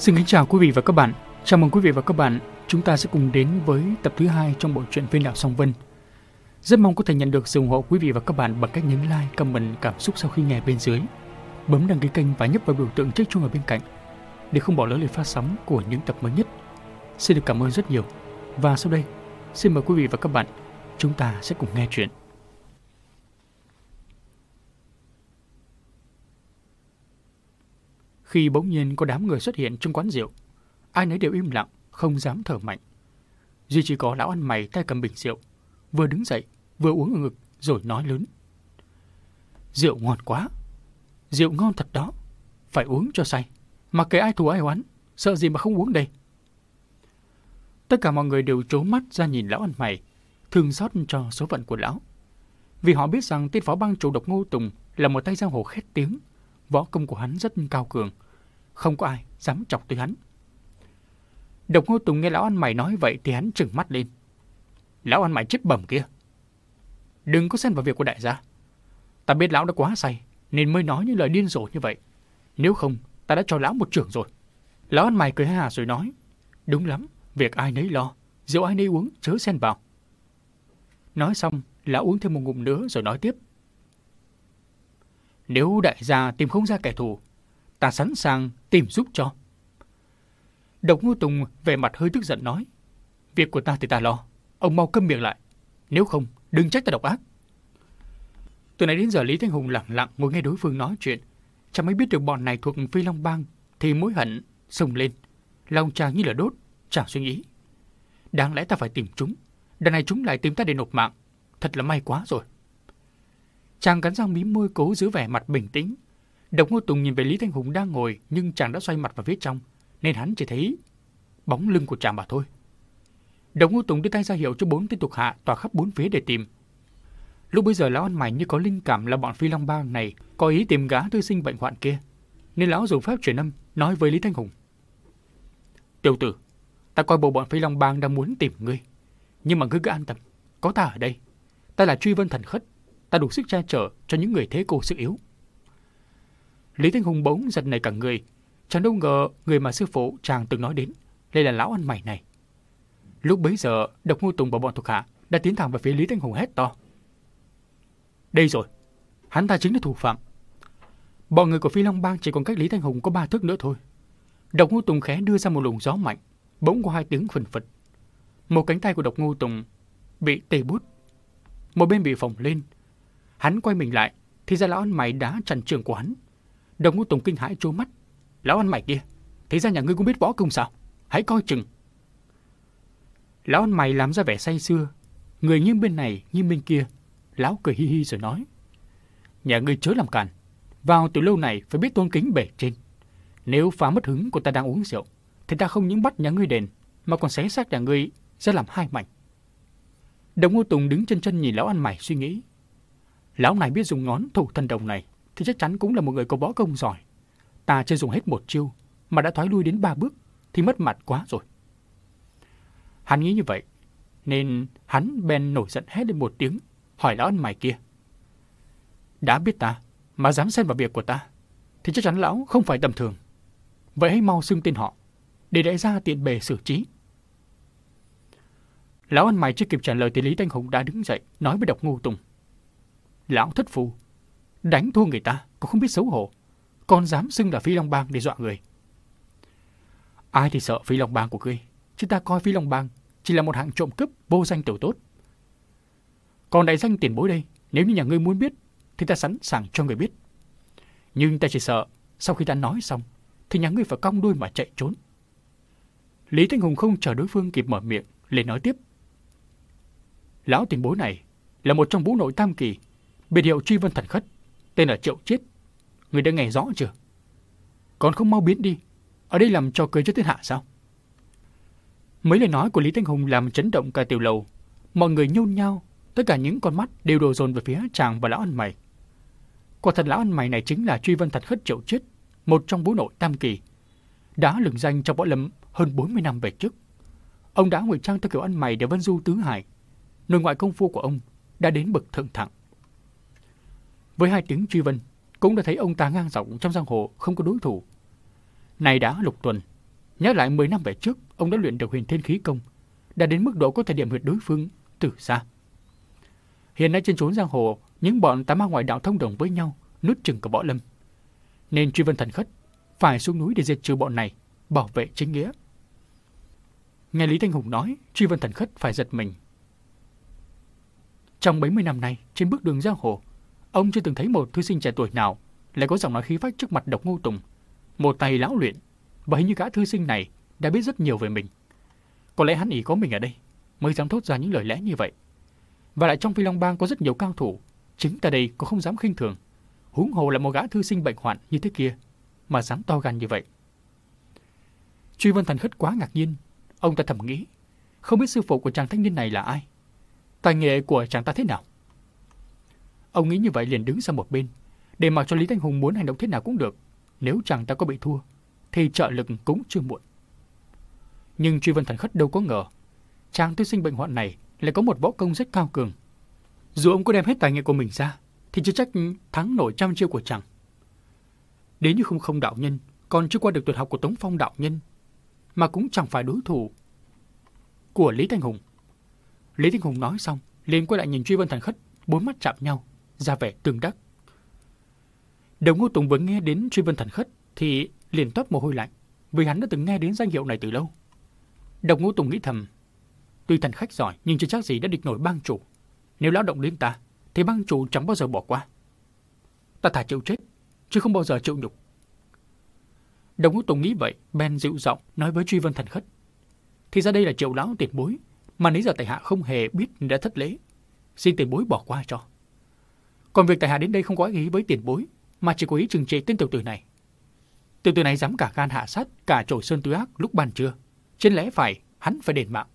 Xin kính chào quý vị và các bạn. Chào mừng quý vị và các bạn. Chúng ta sẽ cùng đến với tập thứ hai trong bộ truyện Viên đạo Song Vân. Rất mong có thể nhận được sự ủng hộ quý vị và các bạn bằng cách nhấn like, comment cảm xúc sau khi nghe bên dưới. Bấm đăng ký kênh và nhấp vào biểu tượng chiếc chuông ở bên cạnh để không bỏ lỡ lịch phát sóng của những tập mới nhất. Xin được cảm ơn rất nhiều. Và sau đây, xin mời quý vị và các bạn chúng ta sẽ cùng nghe chuyện. Khi bỗng nhiên có đám người xuất hiện trong quán rượu, ai nấy đều im lặng, không dám thở mạnh. Duy chỉ có lão ăn mày tay cầm bình rượu, vừa đứng dậy, vừa uống ở ngực rồi nói lớn. Rượu ngon quá, rượu ngon thật đó, phải uống cho say. mà kệ ai thù ai oán, sợ gì mà không uống đây. Tất cả mọi người đều trố mắt ra nhìn lão ăn mày, thương xót cho số phận của lão. Vì họ biết rằng tên phó băng chủ độc Ngô Tùng là một tay giang hồ khét tiếng, võ công của hắn rất cao cường, không có ai dám chọc tới hắn. Độc Ngô Tùng nghe lão ăn mày nói vậy thì hắn trừng mắt lên. Lão ăn mày chết bẩm kia. Đừng có xen vào việc của đại gia. Ta biết lão đã quá say nên mới nói những lời điên rồ như vậy. Nếu không, ta đã cho lão một trưởng rồi. Lão ăn mày cười hà rồi nói. Đúng lắm, việc ai nấy lo, rượu ai nấy uống, chớ xen vào. Nói xong, lão uống thêm một ngụm nữa rồi nói tiếp. Nếu đại gia tìm không ra kẻ thù, ta sẵn sàng tìm giúp cho. Độc Ngô Tùng về mặt hơi tức giận nói. Việc của ta thì ta lo, ông mau câm miệng lại. Nếu không, đừng trách ta độc ác. Từ nãy đến giờ Lý Thanh Hùng lặng lặng ngồi nghe đối phương nói chuyện. Chẳng mới biết được bọn này thuộc Phi Long Bang thì mối hận sùng lên. Lòng chàng như là đốt, chàng suy nghĩ. Đáng lẽ ta phải tìm chúng. Đằng này chúng lại tìm ta để nộp mạng. Thật là may quá rồi. Chàng cắn răng mím môi cố giữ vẻ mặt bình tĩnh. Độc Ngô Tùng nhìn về Lý Thanh Hùng đang ngồi nhưng chàng đã xoay mặt vào phía trong nên hắn chỉ thấy bóng lưng của chàng mà thôi. Độc Ngô Tùng đưa tay ra hiệu cho bốn tên thuộc hạ tỏa khắp bốn phía để tìm. Lúc bây giờ lão ăn mày như có linh cảm là bọn Phi Long Bang này có ý tìm gã thư sinh bệnh hoạn kia, nên lão dùng pháp truyền âm nói với Lý Thanh Hùng. Tiểu tử, ta coi bộ bọn Phi Long Bang đang muốn tìm ngươi, nhưng mà ngươi cứ an tâm, có ta ở đây. Ta là truy vân thần khất, ta đủ sức che chở cho những người thế cô sự yếu. Lý Thanh Hùng bỗng giật nảy cả người, chẳng đâu ngờ người mà sư phụ chàng từng nói đến, đây là lão ăn mày này. Lúc bấy giờ, Độc Ngô Tùng và bọn thuộc hạ đã tiến thẳng về phía Lý Thanh Hùng hét to. Đây rồi, hắn ta chính là thủ phạm. Bọn người của Phi Long Bang chỉ còn cách Lý Thanh Hùng có ba thước nữa thôi. Độc Ngô Tùng khẽ đưa ra một luồng gió mạnh, bỗng có hai tiếng phình phật. Một cánh tay của Độc Ngô Tùng bị tê bút, một bên bị phồng lên. Hắn quay mình lại, thì ra lão ăn mày đã chặn trường của hắn. đồng Ngô Tùng kinh hãi trố mắt. Lão ăn mày kia, thế ra nhà ngươi cũng biết võ công sao? Hãy coi chừng. Lão ăn mày làm ra vẻ say xưa, người nghiêng bên này, nghiêng bên kia. Lão cười hi hi rồi nói. Nhà ngươi chớ làm càn. Vào từ lâu này phải biết tôn kính bể trên. Nếu phá mất hứng của ta đang uống rượu, thì ta không những bắt nhà ngươi đền, mà còn xé xác nhà ngươi ra làm hai mảnh. Đồng Ngô Tùng đứng chân chân nhìn lão ăn mày suy nghĩ. Lão này biết dùng ngón thủ thần đồng này, thì chắc chắn cũng là một người có võ công giỏi. Ta chưa dùng hết một chiêu, mà đã thoái lui đến ba bước, thì mất mặt quá rồi. Hắn nghĩ như vậy, nên hắn bèn nổi giận hét lên một tiếng, hỏi lão ăn mày kia. Đã biết ta, mà dám xen vào việc của ta, thì chắc chắn lão không phải tầm thường. Vậy hãy mau xưng tên họ, để đại gia tiện bề xử trí. Lão ăn mày chưa kịp trả lời thì Lý Thanh Hùng đã đứng dậy, nói với độc ngu tùng. Lão thất phù, đánh thua người ta, cũng không biết xấu hổ, còn dám xưng là Phi Long Bang để dọa người. Ai thì sợ Phi Long Bang của ngươi, chứ ta coi Phi Long Bang chỉ là một hạng trộm cướp vô danh tiểu tốt. Còn đại danh tiền bối đây, nếu như nhà ngươi muốn biết, thì ta sẵn sàng cho người biết. Nhưng ta chỉ sợ, sau khi ta nói xong, thì nhà ngươi phải cong đuôi mà chạy trốn. Lý Thanh Hùng không chờ đối phương kịp mở miệng, liền nói tiếp. Lão tiền bối này là một trong vũ nội tam kỳ, biệt hiệu truy vân thần khất, tên là Triệu Chiết. Người đã nghe rõ chưa? Còn không mau biến đi, ở đây làm cho cười cho thiên hạ sao? Mấy lời nói của Lý Thanh Hùng làm chấn động cả tiểu lầu. Mọi người nhôn nhau tất cả những con mắt đều đổ dồn về phía chàng và lão ăn mày. Quả thật lão ăn mày này chính là truy vân thật khất triệu chết, một trong bố nội tam kỳ. Đã lừng danh trong võ lâm hơn 40 năm về trước. Ông đã ngụy trang theo kiểu ăn mày để vân du tứ hải. Nội ngoại công phu của ông đã đến bậc thượng thẳng. Với hai tiếng truy vân, cũng đã thấy ông ta ngang rộng trong giang hồ không có đối thủ. Này đã lục tuần, Nhớ lại 10 năm về trước, ông đã luyện được huyền thiên khí công, đã đến mức độ có thể điểm huyệt đối phương từ xa. Hiện nay trên chốn giang hồ, những bọn tà ma ngoại đạo thông đồng với nhau, nuốt chừng cả võ lâm. Nên truy vân thần khất phải xuống núi để diệt trừ bọn này, bảo vệ chính nghĩa. Nghe Lý Thanh Hùng nói, truy vân thần khất phải giật mình. Trong 70 năm nay, trên bước đường giang hồ, ông chưa từng thấy một thư sinh trẻ tuổi nào lại có giọng nói khí phách trước mặt độc ngô tùng. Một tay lão luyện, và hình như cả thư sinh này đã biết rất nhiều về mình. Có lẽ hắn ý có mình ở đây, mới dám thốt ra những lời lẽ như vậy. Và lại trong Phi Long Bang có rất nhiều cao thủ, chính ta đây cũng không dám khinh thường. Huống hồ là một gã thư sinh bệnh hoạn như thế kia, mà dám to gan như vậy. Truy Vân Thần Khất quá ngạc nhiên, ông ta thầm nghĩ, không biết sư phụ của chàng thanh niên này là ai, tài nghệ của chàng ta thế nào. Ông nghĩ như vậy liền đứng sang một bên, để mặc cho Lý Thanh Hùng muốn hành động thế nào cũng được. Nếu chẳng ta có bị thua, thì trợ lực cũng chưa muộn. Nhưng Truy Vân Thần Khất đâu có ngờ, chàng tư sinh bệnh hoạn này lại có một võ công rất cao cường. Dù ông có đem hết tài nghệ của mình ra, thì chưa chắc thắng nổi trăm chiêu của chàng. Đến như không không đạo nhân, còn chưa qua được tuyệt học của Tống Phong đạo nhân, mà cũng chẳng phải đối thủ của Lý Thanh Hùng. Lý Thanh Hùng nói xong, liền quay lại nhìn Truy Vân Thần Khất, bốn mắt chạm nhau, ra vẻ tương đắc. Đồng Ngô Tùng vừa nghe đến Truy Vân Thần Khất thì liền toát mồ hôi lạnh, vì hắn đã từng nghe đến danh hiệu này từ lâu. Đồng Ngô Tùng nghĩ thầm, tuy thần khách giỏi nhưng chưa chắc gì đã địch nổi bang chủ. Nếu lão động đến ta, thì bang chủ chẳng bao giờ bỏ qua. Ta thả chịu chết, chứ không bao giờ chịu nhục. Đồng Ngô Tùng nghĩ vậy, Ben dịu giọng nói với Truy Vân Thần Khất. Thì ra đây là triệu lão tiền bối, mà nãy giờ tại hạ không hề biết đã thất lễ. Xin tiền bối bỏ qua cho. Còn việc tại hạ đến đây không có ý với tiền bối, mà chỉ có ý trừng trị tên tiểu tử này. Tiểu tử này dám cả gan hạ sát cả trổi sơn tứ ác lúc ban trưa. Trên lẽ phải, hắn phải đền mạng.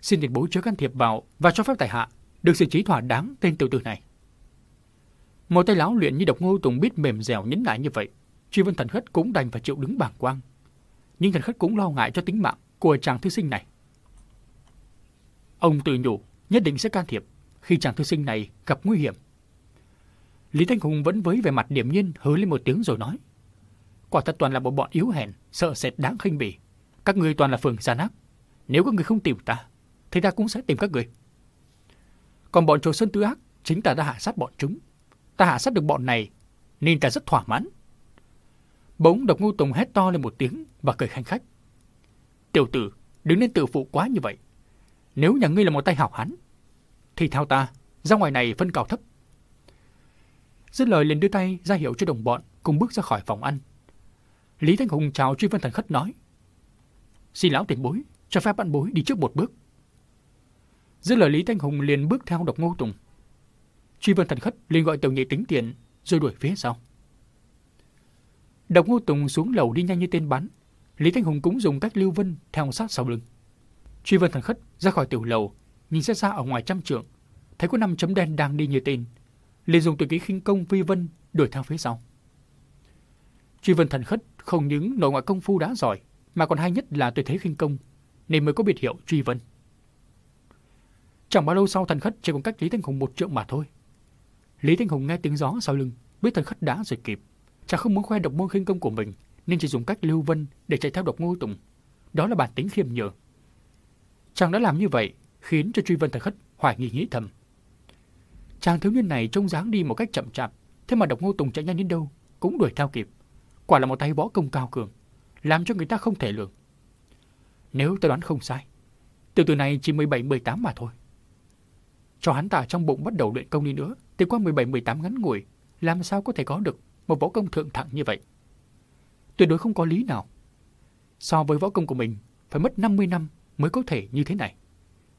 Xin tiền bối chớ can thiệp vào và cho phép tại hạ được xử trí thỏa đáng tên tiểu tử này. Một tay lão luyện như độc ngô tùng biết mềm dẻo nhấn lại như vậy, Truy Vân Thần Khất cũng đành phải chịu đứng bảng quang. Nhưng Thần Khất cũng lo ngại cho tính mạng của chàng thư sinh này. Ông tự nhủ nhất định sẽ can thiệp khi chàng thư sinh này gặp nguy hiểm. Lý Thanh Hùng vẫn với vẻ mặt điểm nhiên hứ lên một tiếng rồi nói. Quả thật toàn là một bọn yếu hèn, sợ sệt đáng khinh bỉ. Các người toàn là phường gian ác. Nếu các người không tìm ta, thì ta cũng sẽ tìm các người. Còn bọn trồ sơn tứ ác, chính ta đã hạ sát bọn chúng. Ta hạ sát được bọn này, nên ta rất thỏa mãn. Bỗng độc ngô tùng hét to lên một tiếng và cười khanh khách. Tiểu tử, đừng nên tự phụ quá như vậy. Nếu nhà ngươi là một tay hảo hán, thì theo ta, ra ngoài này phân cao thấp. Dứt lời liền đưa tay ra hiệu cho đồng bọn cùng bước ra khỏi phòng ăn. Lý Thanh Hùng chào Truy Vân Thần Khất nói. Xin lão tiền bối, cho phép bạn bối đi trước một bước. Dứt lời Lý Thanh Hùng liền bước theo độc ngô tùng. Truy Vân Thần Khất liền gọi tiểu nhị tính tiền rồi đuổi phía sau. Độc ngô tùng xuống lầu đi nhanh như tên bắn. Lý Thanh Hùng cũng dùng cách lưu vân theo sát sau lưng. Truy Vân Thần Khất ra khỏi tiểu lầu, nhìn xa xa ở ngoài trăm trượng, thấy có năm chấm đen đang đi như tên, liền dùng tuyệt kỹ khinh công vi vân đuổi theo phía sau. Truy Vân Thần Khất không những nội ngoại công phu đã giỏi, mà còn hay nhất là tuyệt thế khinh công, nên mới có biệt hiệu Truy Vân. Chẳng bao lâu sau Thần Khất chỉ còn cách Lý Thanh Hùng một trượng mà thôi. Lý Thanh Hùng nghe tiếng gió sau lưng, biết Thần Khất đã rồi kịp, chàng không muốn khoe độc môn khinh công của mình, nên chỉ dùng cách lưu vân để chạy theo độc ngô tùng. Đó là bản tính khiêm nhường. Chàng đã làm như vậy, khiến cho Truy Vân Thần Khất hoài nghi nghĩ thầm. Chàng thiếu niên này trông dáng đi một cách chậm chạp, thế mà độc ngô tùng chạy nhanh đến đâu cũng đuổi theo kịp. Quả là một tay võ công cao cường, làm cho người ta không thể lường. Nếu tôi đoán không sai, từ từ này chỉ 17-18 mà thôi. Cho hắn ta trong bụng bắt đầu luyện công đi nữa, thì qua 17-18 ngắn ngủi, làm sao có thể có được một võ công thượng thặng như vậy? Tuyệt đối không có lý nào. So với võ công của mình, phải mất 50 năm mới có thể như thế này.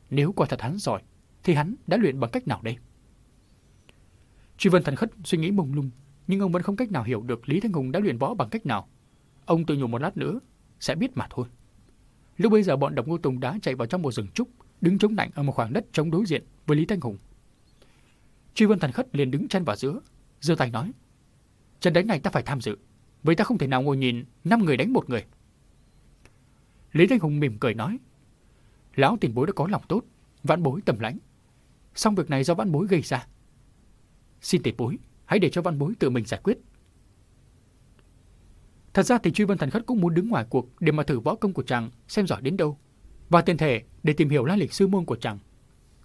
Nếu quả thật hắn giỏi, thì hắn đã luyện bằng cách nào đây? Truy Vân Thần Khất suy nghĩ mông lung, nhưng ông vẫn không cách nào hiểu được Lý Thanh Hùng đã luyện võ bằng cách nào. Ông tự nhủ một lát nữa, sẽ biết mà thôi. Lúc bây giờ bọn Độc Ngô Tùng đã chạy vào trong một rừng trúc, đứng chống lạnh ở một khoảng đất chống đối diện với Lý Thanh Hùng. Truy Vân Thần Khất liền đứng chân vào giữa, giơ tay nói: "Trận đánh này ta phải tham dự, vậy ta không thể nào ngồi nhìn năm người đánh một người." Lý Thanh Hùng mỉm cười nói: "Lão tiền bối đã có lòng tốt, vãn bối tầm lãnh. Xong việc này do vãn bối gây ra. Xin tiền bối, hãy để cho văn bối tự mình giải quyết. Thật ra thì Truy Vân Thần Khất cũng muốn đứng ngoài cuộc để mà thử võ công của chàng xem giỏi đến đâu. Và tiền thể để tìm hiểu lai lịch sư môn của chàng.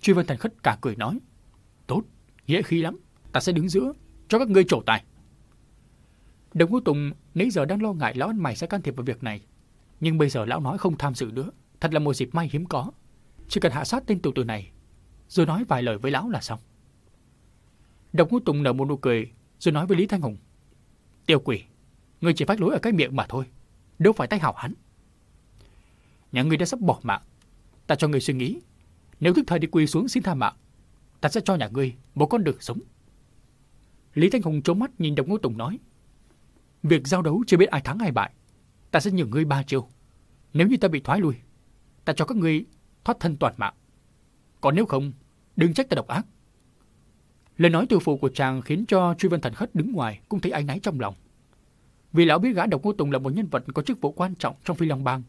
Truy Vân Thần Khất cả cười nói. Tốt, dễ khí lắm. Ta sẽ đứng giữa, cho các ngươi trổ tài. Đồng Ngô Tùng nãy giờ đang lo ngại lão ăn mày sẽ can thiệp vào việc này. Nhưng bây giờ lão nói không tham dự nữa. Thật là một dịp may hiếm có. Chỉ cần hạ sát tên tù tử này, rồi nói vài lời với lão là xong. Đồng Ngô Tùng nở một nụ cười, rồi nói với Lý Thanh Hùng. Tiêu quỷ, ngươi chỉ phát lối ở cái miệng mà thôi, đâu phải tay hảo hắn. Nhà ngươi đã sắp bỏ mạng, ta cho ngươi suy nghĩ. Nếu thức thời đi quỳ xuống xin tha mạng, ta sẽ cho nhà ngươi một con đường sống. Lý Thanh Hùng trốn mắt nhìn Đồng Ngô Tùng nói. Việc giao đấu chưa biết ai thắng ai bại, ta sẽ nhường ngươi ba chiêu. Nếu như ta bị thoái lui, ta cho các ngươi thoát thân toàn mạng. Còn nếu không, đừng trách ta độc ác. Lời nói từ phụ của chàng khiến cho Truy Vân Thần Khất đứng ngoài cũng thấy áy náy trong lòng. Vì lão biết gã Độc Ngô Tùng là một nhân vật có chức vụ quan trọng trong Phi Long Bang,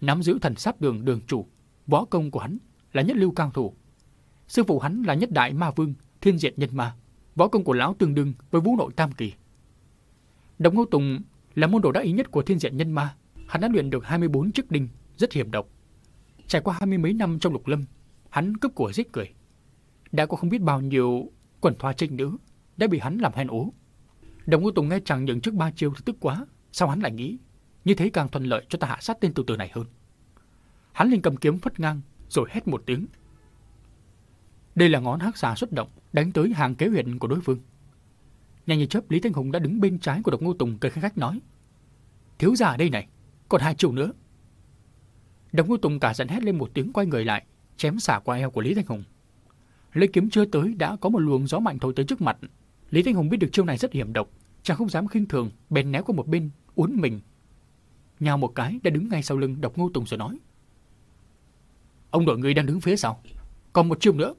nắm giữ thần sát đường đường chủ, võ công của hắn là nhất lưu cao thủ. Sư phụ hắn là nhất đại ma vương, thiên diện nhân ma, võ công của lão tương đương với vũ nội tam kỳ. Độc Ngô Tùng là môn đồ đắc ý nhất của thiên diện nhân ma, hắn đã luyện được 24 chức đinh, rất hiểm độc. Trải qua hai mươi mấy năm trong lục lâm, hắn cướp của giết người. Đã có không biết bao nhiêu quần thoa trinh nữ đã bị hắn làm hen ố. Đồng Ngô Tùng nghe chàng nhận trước ba chiêu thì tức quá, sao hắn lại nghĩ như thế càng thuận lợi cho ta hạ sát tên từ tử này hơn. Hắn liền cầm kiếm phất ngang rồi hét một tiếng. Đây là ngón hắc xà xuất động đánh tới hàng kế huyện của đối phương. Nhanh như chớp Lý Thanh Hùng đã đứng bên trái của Độc Ngô Tùng cười khách nói: "Thiếu gia đây này, còn hai chiêu nữa." Độc Ngô Tùng cả giận hét lên một tiếng quay người lại, chém xả qua eo của Lý Thanh Hùng. Lấy kiếm chưa tới đã có một luồng gió mạnh thổi tới trước mặt. Lý Thanh Hùng biết được chiêu này rất hiểm độc, chàng không dám khinh thường, bèn néo qua một bên, uốn mình. Nhào một cái đã đứng ngay sau lưng Độc Ngô Tùng rồi nói. Ông đội người đang đứng phía sau, còn một chiêu nữa.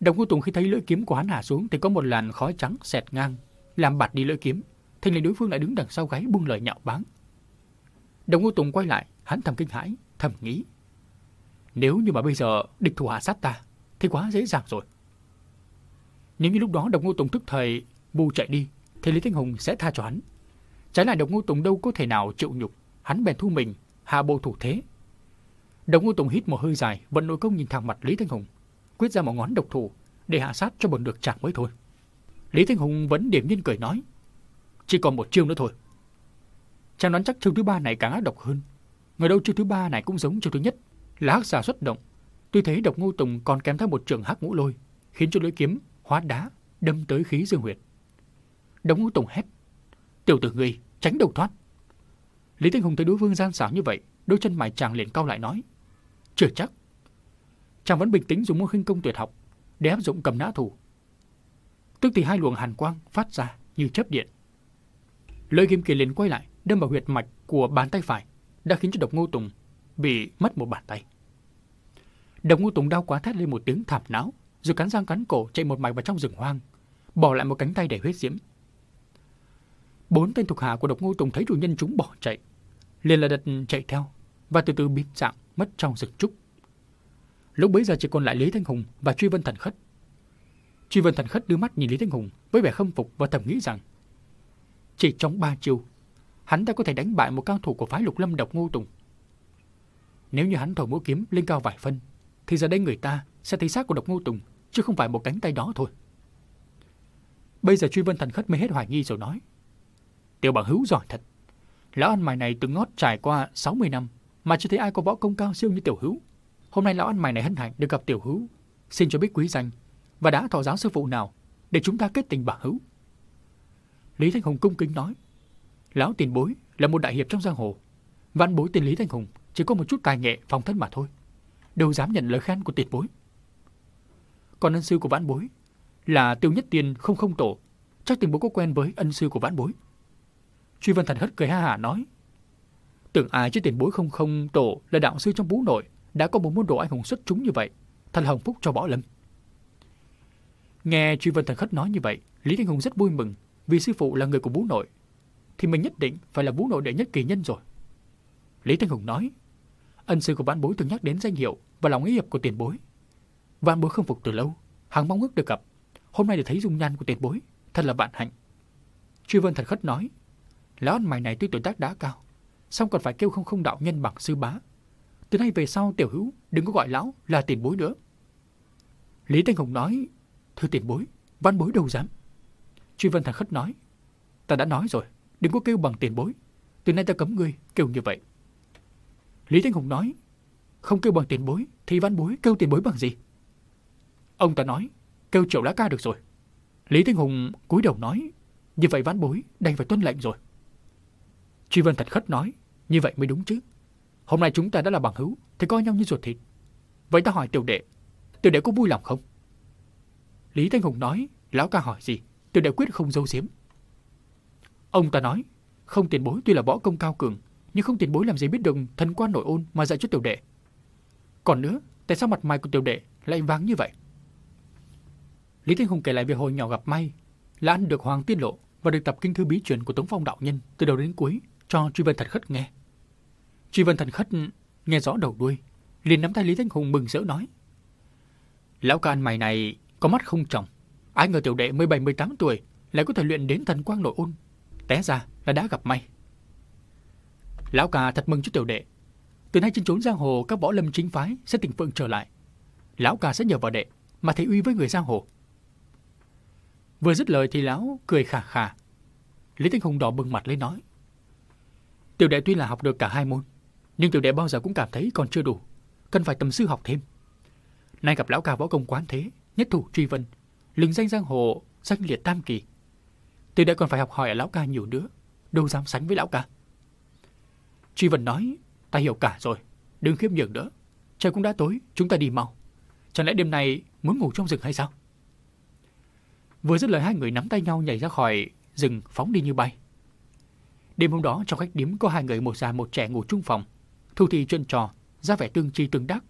Độc Ngô Tùng khi thấy lưỡi kiếm của hắn hạ xuống thì có một làn khói trắng xẹt ngang, làm bạt đi lưỡi kiếm. Thành lấy đối phương lại đứng đằng sau gáy buông lời nhạo báng. Độc Ngô Tùng quay lại, hắn thầm kinh hãi, thầm nghĩ. Nếu như mà bây giờ địch thủ hạ sát ta, thì quá dễ dàng rồi. Nếu như lúc đó Độc Ngô Tùng thức thời bu chạy đi, thì Lý Thanh Hùng sẽ tha cho hắn. Trái lại Độc Ngô Tùng đâu có thể nào chịu nhục, hắn bèn thu mình, hạ bộ thủ thế. Độc Ngô Tùng hít một hơi dài, vận nội công nhìn thẳng mặt Lý Thanh Hùng, quyết ra một ngón độc thủ để hạ sát cho bọn được chạc mới thôi. Lý Thanh Hùng vẫn điểm nhiên cười nói, chỉ còn một chiêu nữa thôi. Chàng đoán chắc chiêu thứ ba này càng ác độc hơn. Người đâu chiêu thứ ba này cũng giống chiêu thứ nhất, là hắc xà xuất động, tôi thấy độc ngô tùng còn kèm theo một trường hắc ngũ lôi, khiến cho lưỡi kiếm hóa đá đâm tới khí dương huyệt. Độc ngô tùng hét, tiểu tử ngươi tránh đầu thoát. Lý tinh Hùng thấy đối phương gian xảo như vậy, đôi chân mày chàng liền cau lại nói, chưa chắc. Chàng vẫn bình tĩnh dùng môn khinh công tuyệt học để áp dụng cầm nã thủ. Tức thì hai luồng hàn quang phát ra như chớp điện. Lưỡi kiếm kia liền quay lại, đâm vào huyệt mạch của bàn tay phải, đã khiến cho độc ngô tùng bị mất một bàn tay. Đồng Ngô Tùng đau quá thét lên một tiếng thảm não, rồi cắn răng cắn cổ chạy một mạch vào trong rừng hoang, bỏ lại một cánh tay để huyết diễm. Bốn tên thuộc hạ của Độc Ngô Tùng thấy chủ nhân chúng bỏ chạy, liền là đật chạy theo và từ từ biến dạng mất trong rừng trúc. Lúc bấy giờ chỉ còn lại Lý Thanh Hùng và Truy Vân Thần Khất. Truy Vân Thần Khất đưa mắt nhìn Lý Thanh Hùng với vẻ khâm phục và thầm nghĩ rằng chỉ trong ba chiêu, hắn ta có thể đánh bại một cao thủ của phái Lục Lâm Độc Ngô Tùng. Nếu như hắn thổi mũi kiếm lên cao vài phân, thì giờ đây người ta sẽ thấy xác của độc ngô tùng, chứ không phải một cánh tay đó thôi. Bây giờ truy vân thần khất mới hết hoài nghi rồi nói. Tiểu bằng hữu giỏi thật. Lão ăn mày này từng ngót trải qua 60 năm, mà chưa thấy ai có võ công cao siêu như tiểu hữu. Hôm nay lão ăn mày này hân hạnh được gặp tiểu hữu, xin cho biết quý danh và đã thọ giáo sư phụ nào để chúng ta kết tình bằng hữu. Lý Thanh Hùng cung kính nói, lão tiền bối là một đại hiệp trong giang hồ, văn bối tên Lý Thanh Hùng chỉ có một chút tài nghệ phòng thân mà thôi đâu dám nhận lời khen của tiền bối. Còn ân sư của vãn bối là tiêu nhất tiền không không tổ, chắc tiền bối có quen với ân sư của vãn bối. Truy Vân Thần hất cười ha hả nói, tưởng ai chứ tiền bối không không tổ là đạo sư trong bú nội đã có một môn đồ anh hùng xuất chúng như vậy, thật hồng phúc cho võ lâm. Nghe Truy Vân Thần Khất nói như vậy, Lý Thanh Hùng rất vui mừng vì sư phụ là người của bú nội, thì mình nhất định phải là bú nội đệ nhất kỳ nhân rồi. Lý Thanh Hùng nói, ân sư của vãn bối từng nhắc đến danh hiệu và lòng ý hiệp của tiền bối. Vạn bối không phục từ lâu, hắn mong ước được gặp. Hôm nay được thấy dung nhan của tiền bối, thật là vạn hạnh. Truy Vân thật khất nói, Lão ăn mày này tuy tuổi tác đã cao, song còn phải kêu không không đạo nhân bằng sư bá. Từ nay về sau tiểu hữu đừng có gọi lão là tiền bối nữa. Lý Thanh Hùng nói, thưa tiền bối, văn bối đâu dám. Truy Vân Thần Khất nói, ta đã nói rồi, đừng có kêu bằng tiền bối. Từ nay ta cấm ngươi kêu như vậy. Lý Thanh Hùng nói, không kêu bằng tiền bối thì văn bối kêu tiền bối bằng gì? Ông ta nói, kêu triệu lá ca được rồi. Lý Thanh Hùng cúi đầu nói, như vậy văn bối đành phải tuân lệnh rồi. Truy Vân Thật Khất nói, như vậy mới đúng chứ. Hôm nay chúng ta đã là bằng hữu, thì coi nhau như ruột thịt. Vậy ta hỏi tiểu đệ, tiểu đệ có vui lòng không? Lý Thanh Hùng nói, lão ca hỏi gì, tiểu đệ quyết không dâu diếm. Ông ta nói, không tiền bối tuy là võ công cao cường, nhưng không tiền bối làm gì biết được thần quan nội ôn mà dạy cho tiểu đệ. Còn nữa, tại sao mặt mày của tiểu đệ lại vàng như vậy? Lý Thanh Hùng kể lại việc hồi nhỏ gặp may, là ăn được Hoàng tiết Lộ và được tập kinh thư bí truyền của Tống Phong đạo nhân từ đầu đến cuối cho Truy Vân Thần Khất nghe. Truy Vân Thần Khất nghe rõ đầu đuôi, liền nắm tay Lý Thanh Hùng mừng rỡ nói: "Lão ca mày này có mắt không tròng, ai ngờ tiểu đệ 17-18 tuổi lại có thể luyện đến thần quang nội ôn, té ra là đã gặp may." Lão ca thật mừng cho tiểu đệ. Từ nay trên trốn giang hồ các võ lâm chính phái sẽ tình phượng trở lại. Lão ca sẽ nhờ vào đệ mà thấy uy với người giang hồ. Vừa dứt lời thì lão cười khà khà. Lý Thanh Hùng đỏ bừng mặt lên nói. Tiểu đệ tuy là học được cả hai môn, nhưng tiểu đệ bao giờ cũng cảm thấy còn chưa đủ, cần phải tầm sư học thêm. Nay gặp lão ca võ công quán thế, nhất thủ truy vân, lừng danh giang hồ, danh liệt tam kỳ. Tiểu đệ còn phải học hỏi ở lão ca nhiều nữa, đâu dám sánh với lão ca. Tri vân nói, ta hiểu cả rồi, đừng khiếp nhường nữa. Trời cũng đã tối, chúng ta đi mau. Chẳng lẽ đêm nay muốn ngủ trong rừng hay sao? Vừa dứt lời hai người nắm tay nhau nhảy ra khỏi rừng phóng đi như bay. Đêm hôm đó trong khách điếm có hai người một già một trẻ ngủ chung phòng. Thu thì chuyên trò, ra vẻ tương chi tương đắc.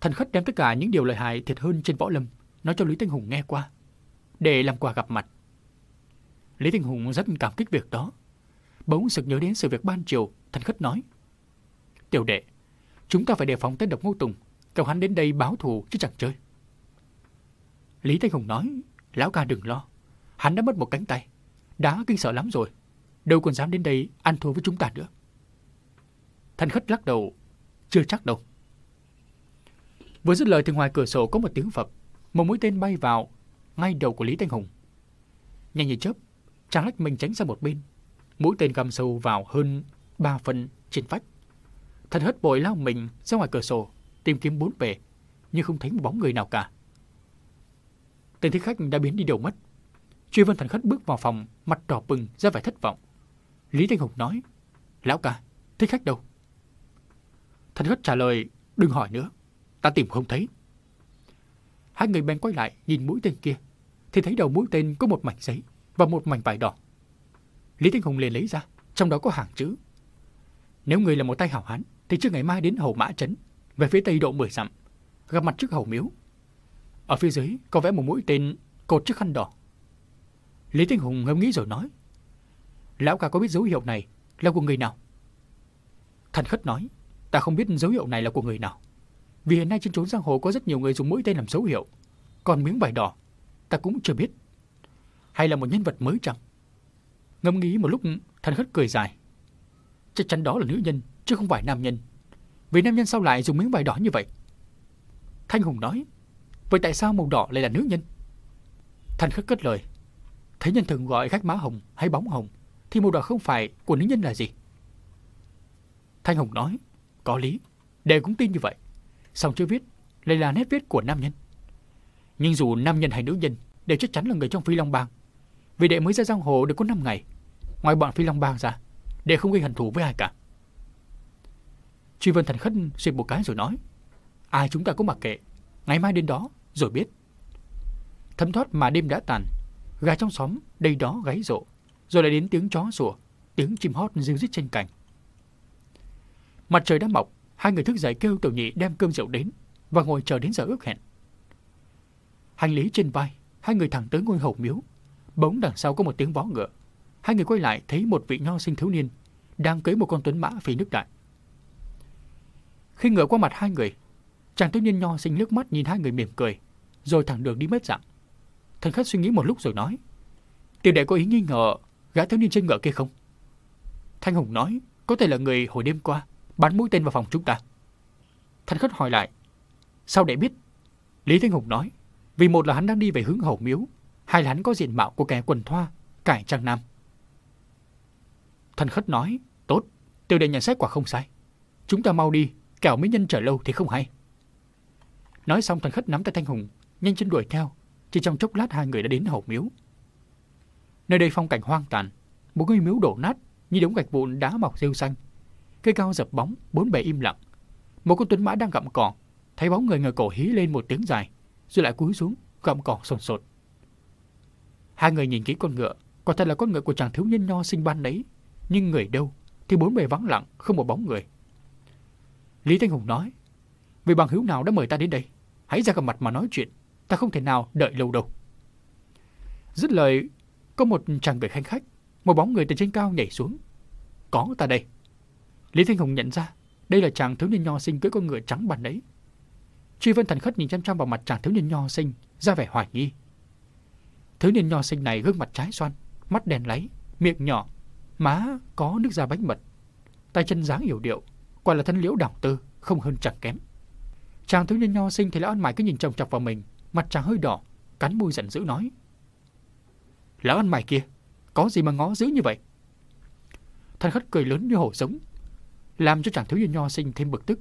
Thần khất đem tất cả những điều lợi hại thiệt hơn trên võ lâm nói cho Lý Thanh Hùng nghe qua, để làm quà gặp mặt. Lý Thanh Hùng rất cảm kích việc đó. Bỗng sực nhớ đến sự việc ban chiều, thành khất nói. Tiểu đệ, chúng ta phải đề phòng tên độc ngô tùng, cầu hắn đến đây báo thù chứ chẳng chơi. Lý Thanh Hùng nói, lão ca đừng lo. Hắn đã mất một cánh tay. Đã kinh sợ lắm rồi. Đâu còn dám đến đây ăn thua với chúng ta nữa. Thanh khất lắc đầu, chưa chắc đâu. Vừa dứt lời thì ngoài cửa sổ có một tiếng phập. Một mũi tên bay vào ngay đầu của Lý Thanh Hùng. Nhanh như chớp, chàng lách mình tránh sang một bên. Mũi tên găm sâu vào hơn ba phần trên vách. Thần hất bội lao mình ra ngoài cửa sổ, tìm kiếm bốn bề, nhưng không thấy một bóng người nào cả. Tên thích khách đã biến đi đâu mất. Truy Vân Thần Khất bước vào phòng, mặt đỏ bừng, ra vẻ thất vọng. Lý Thanh Hùng nói, Lão ca, thích khách đâu? Thần Khất trả lời, đừng hỏi nữa, ta tìm không thấy. Hai người bèn quay lại nhìn mũi tên kia, thì thấy đầu mũi tên có một mảnh giấy và một mảnh vải đỏ. Lý Thanh Hùng liền lấy ra, trong đó có hàng chữ. Nếu người là một tay hảo hán, thì trước ngày mai đến Hầu Mã Trấn, về phía tây độ 10 dặm, gặp mặt trước Hầu Miếu, ở phía dưới có vẽ một mũi tên cột chiếc khăn đỏ. Lý Thanh Hùng ngẫm nghĩ rồi nói. Lão ca có biết dấu hiệu này là của người nào? Thần khất nói, ta không biết dấu hiệu này là của người nào. Vì hiện nay trên trốn giang hồ có rất nhiều người dùng mũi tên làm dấu hiệu. Còn miếng vải đỏ, ta cũng chưa biết. Hay là một nhân vật mới chăng? Ngẫm nghĩ một lúc, thần khất cười dài. Chắc chắn đó là nữ nhân, chứ không phải nam nhân. Vì nam nhân sao lại dùng miếng vải đỏ như vậy? Thanh Hùng nói, Vậy tại sao màu đỏ lại là nữ nhân? Thanh khất cất lời. Thấy nhân thường gọi khách má hồng hay bóng hồng, thì màu đỏ không phải của nữ nhân là gì? Thanh hùng nói, có lý, đệ cũng tin như vậy. Song chưa viết, lại là nét viết của nam nhân. Nhưng dù nam nhân hay nữ nhân, đều chắc chắn là người trong Phi Long Bang. Vì đệ mới ra giang hồ được có 5 ngày. Ngoài bọn Phi Long Bang ra, để không gây hận thù với ai cả. Truy Vân Thần Khất xịt một cái rồi nói, ai chúng ta cũng mặc kệ, ngày mai đến đó rồi biết. Thấm thoát mà đêm đã tàn, gà trong xóm đây đó gáy rộ, rồi lại đến tiếng chó sủa, tiếng chim hót ríu rít trên cành. Mặt trời đã mọc, hai người thức dậy kêu tiểu nhị đem cơm rượu đến và ngồi chờ đến giờ ước hẹn. Hành lý trên vai, hai người thẳng tới ngôi hậu miếu. Bỗng đằng sau có một tiếng vó ngựa. Hai người quay lại thấy một vị nho sinh thiếu niên đang cưỡi một con tuấn mã phi nước đại. Khi ngựa qua mặt hai người, chàng thiếu niên nho sinh nước mắt nhìn hai người mỉm cười, rồi thẳng đường đi mất dạng. Thần khách suy nghĩ một lúc rồi nói, tiểu đệ có ý nghi ngờ gã thiếu niên trên ngựa kia không? Thanh Hùng nói, có thể là người hồi đêm qua, bắn mũi tên vào phòng chúng ta. Thanh Khất hỏi lại, sao để biết? Lý Thanh Hùng nói, vì một là hắn đang đi về hướng hậu miếu, hai là hắn có diện mạo của kẻ quần thoa, cải trang nam thành Khất nói, tốt, tiêu đề nhận xét quả không sai. Chúng ta mau đi, kẻo mấy nhân chờ lâu thì không hay. Nói xong thành Khất nắm tay Thanh Hùng, nhanh chân đuổi theo. Chỉ trong chốc lát hai người đã đến hậu miếu. Nơi đây phong cảnh hoang tàn, một ngôi miếu đổ nát như đống gạch vụn đá mọc rêu xanh. Cây cao dập bóng, bốn bề im lặng. Một con tuấn mã đang gặm cỏ, thấy bóng người ngờ cổ hí lên một tiếng dài, rồi lại cúi xuống, gặm cỏ sồn sột. Hai người nhìn kỹ con ngựa, quả thật là con ngựa của chàng thiếu niên nho sinh ban đấy, nhưng người đâu thì bốn bề vắng lặng, không một bóng người. Lý Thanh Hùng nói, vì bằng hữu nào đã mời ta đến đây, hãy ra gặp mặt mà nói chuyện, ta không thể nào đợi lâu đâu. Dứt lời, có một chàng cười khanh khách, một bóng người từ trên cao nhảy xuống. Có ta đây. Lý Thanh Hùng nhận ra, đây là chàng thiếu niên nho sinh cưỡi con ngựa trắng bàn đấy. Truy Vân Thần Khất nhìn chăm chăm vào mặt chàng thiếu niên nho sinh, ra vẻ hoài nghi. Thiếu niên nho sinh này gương mặt trái xoan, mắt đèn láy, miệng nhỏ, má có nước da bánh mật, tay chân dáng hiểu điệu, quả là thân liễu đẳng tư, không hơn chẳng kém. Chàng thiếu niên nho sinh thấy lão ăn mày cứ nhìn chồng chọc vào mình, mặt chàng hơi đỏ, cắn môi giận dữ nói. Lão ăn mày kia, có gì mà ngó dữ như vậy? Thân khất cười lớn như hổ giống, làm cho chàng thiếu niên nho sinh thêm bực tức.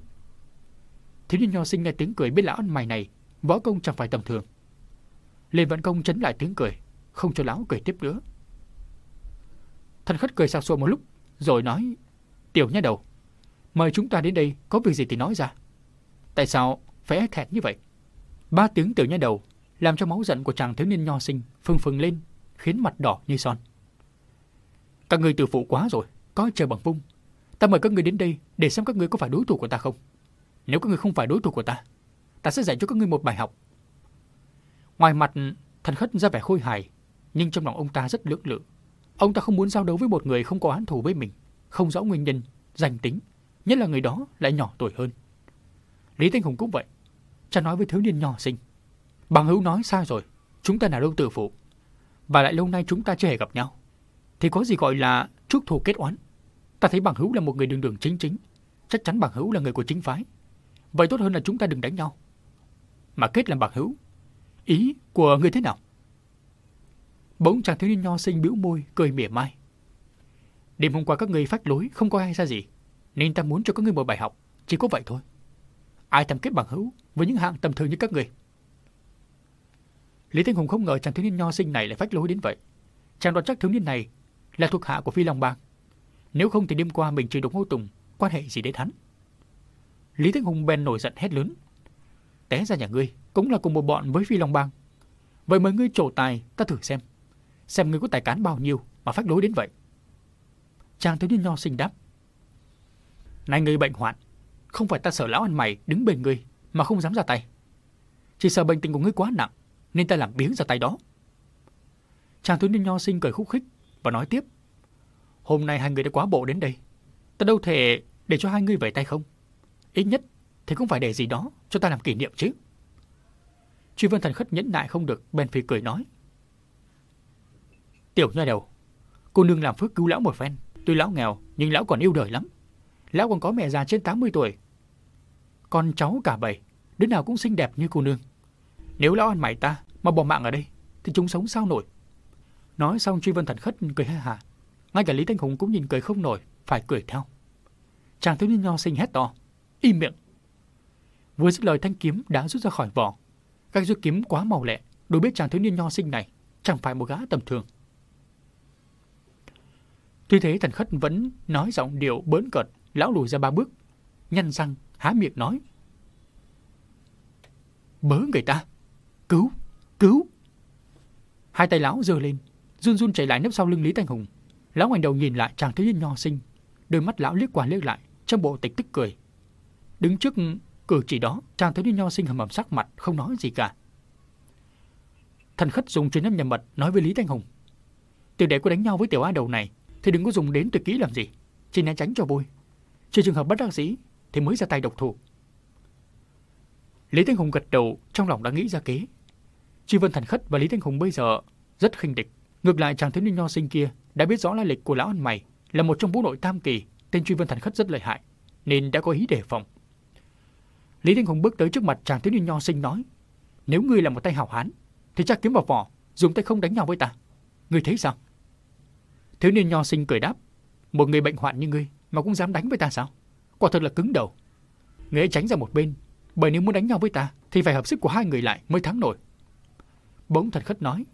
Thiếu niên nho sinh nghe tiếng cười biết lão ăn mày này, võ công chẳng phải tầm thường. Lê Văn Công chấn lại tiếng cười, không cho lão cười tiếp nữa. Thần khất cười sạc sụa một lúc, rồi nói, tiểu nha đầu, mời chúng ta đến đây có việc gì thì nói ra. Tại sao phải thẹn như vậy? Ba tiếng tiểu nha đầu làm cho máu giận của chàng thiếu niên nho sinh phừng phừng lên, khiến mặt đỏ như son. Các người tự phụ quá rồi, có chờ bằng vung. Ta mời các người đến đây để xem các người có phải đối thủ của ta không. Nếu các người không phải đối thủ của ta, ta sẽ dạy cho các người một bài học. Ngoài mặt, thần khất ra vẻ khôi hài, nhưng trong lòng ông ta rất lưỡng lự. Ông ta không muốn giao đấu với một người không có án thù với mình, không rõ nguyên nhân, danh tính, nhất là người đó lại nhỏ tuổi hơn. Lý Thanh Hùng cũng vậy. Cha nói với thiếu niên nhỏ sinh. Bằng hữu nói sai rồi, chúng ta là đâu tử phụ. Và lại lâu nay chúng ta chưa hề gặp nhau. Thì có gì gọi là trước thù kết oán. Ta thấy bằng hữu là một người đường đường chính chính. Chắc chắn bằng hữu là người của chính phái. Vậy tốt hơn là chúng ta đừng đánh nhau. Mà kết làm bằng hữu. Ý của người thế nào? Bỗng chàng thiếu niên nho sinh bĩu môi, cười mỉa mai. Đêm hôm qua các người phách lối, không có ai ra gì. Nên ta muốn cho các người một bài học. Chỉ có vậy thôi. Ai thầm kết bằng hữu với những hạng tầm thường như các người. Lý Thanh Hùng không ngờ chàng thiếu niên nho sinh này lại phách lối đến vậy. Chàng đoán chắc thiếu niên này là thuộc hạ của Phi Long Bang. Nếu không thì đêm qua mình chỉ đụng Ngô Tùng, quan hệ gì đến hắn. Lý Thanh Hùng bèn nổi giận hét lớn. Té ra nhà ngươi cũng là cùng một bọn với Phi Long Bang. Vậy mời ngươi trổ tài ta thử xem. Xem ngươi có tài cán bao nhiêu mà phách lối đến vậy. Chàng thiếu niên nho sinh đáp. Này ngươi bệnh hoạn, không phải ta sợ lão ăn mày đứng bên ngươi mà không dám ra tay. Chỉ sợ bệnh tình của ngươi quá nặng nên ta làm biếng ra tay đó. Chàng thiếu niên nho sinh cười khúc khích và nói tiếp. Hôm nay hai người đã quá bộ đến đây. Ta đâu thể để cho hai người về tay không. Ít nhất thì cũng phải để gì đó cho ta làm kỷ niệm chứ. Truy Vân Thần Khất nhẫn nại không được, bèn phì cười nói. Tiểu nha đầu, cô nương làm phước cứu lão một phen. Tuy lão nghèo, nhưng lão còn yêu đời lắm. Lão còn có mẹ già trên 80 tuổi. Con cháu cả bảy, đứa nào cũng xinh đẹp như cô nương. Nếu lão ăn mày ta mà bỏ mạng ở đây, thì chúng sống sao nổi. Nói xong Truy Vân Thần Khất cười ha hà. Ngay cả Lý Thanh Hùng cũng nhìn cười không nổi, phải cười theo. Chàng thiếu niên nho sinh hét to. Im miệng. Vừa dứt lời thanh kiếm đã rút ra khỏi vỏ. Các rút kiếm quá màu lẹ, đối biết chàng thiếu niên nho sinh này chẳng phải một gã tầm thường. Tuy thế thần khất vẫn nói giọng điệu bớn cợt, lão lùi ra ba bước, nhăn răng, há miệng nói. Bớ người ta, cứu, cứu. Hai tay lão giơ lên, run run chạy lại nấp sau lưng Lý Thanh Hùng. Lão ngoảnh đầu nhìn lại chàng thiếu niên nho sinh, đôi mắt lão liếc qua liếc lại, trong bộ tịch tức cười. Đứng trước cử chỉ đó, chàng thiếu niên nho sinh hầm hầm sắc mặt, không nói gì cả. Thần khất dùng truyền âm nhầm mật nói với Lý Thanh Hùng. Tiểu đệ có đánh nhau với tiểu á đầu này, thì đừng có dùng đến tuyệt kỹ làm gì, chỉ né tránh cho vui. Trừ trường hợp bất đắc dĩ thì mới ra tay độc thủ. Lý Thanh Hùng gật đầu, trong lòng đã nghĩ ra kế. Chi Vân Thần Khất và Lý Thanh Hùng bây giờ rất khinh địch, ngược lại chàng thiếu niên nho sinh kia đã biết rõ lai lịch của lão ăn mày là một trong vũ nội tam kỳ, tên truy vân thần khất rất lợi hại, nên đã có ý đề phòng. Lý Thanh Hùng bước tới trước mặt chàng thiếu niên nho sinh nói, nếu ngươi là một tay hảo hán, thì chắc kiếm vào vỏ, dùng tay không đánh nhau với ta. Ngươi thấy sao? Thiếu niên nho sinh cười đáp, một người bệnh hoạn như ngươi mà cũng dám đánh với ta sao? Quả thật là cứng đầu. Ngươi hãy tránh ra một bên, bởi nếu muốn đánh nhau với ta thì phải hợp sức của hai người lại mới thắng nổi. Bỗng thật khất nói,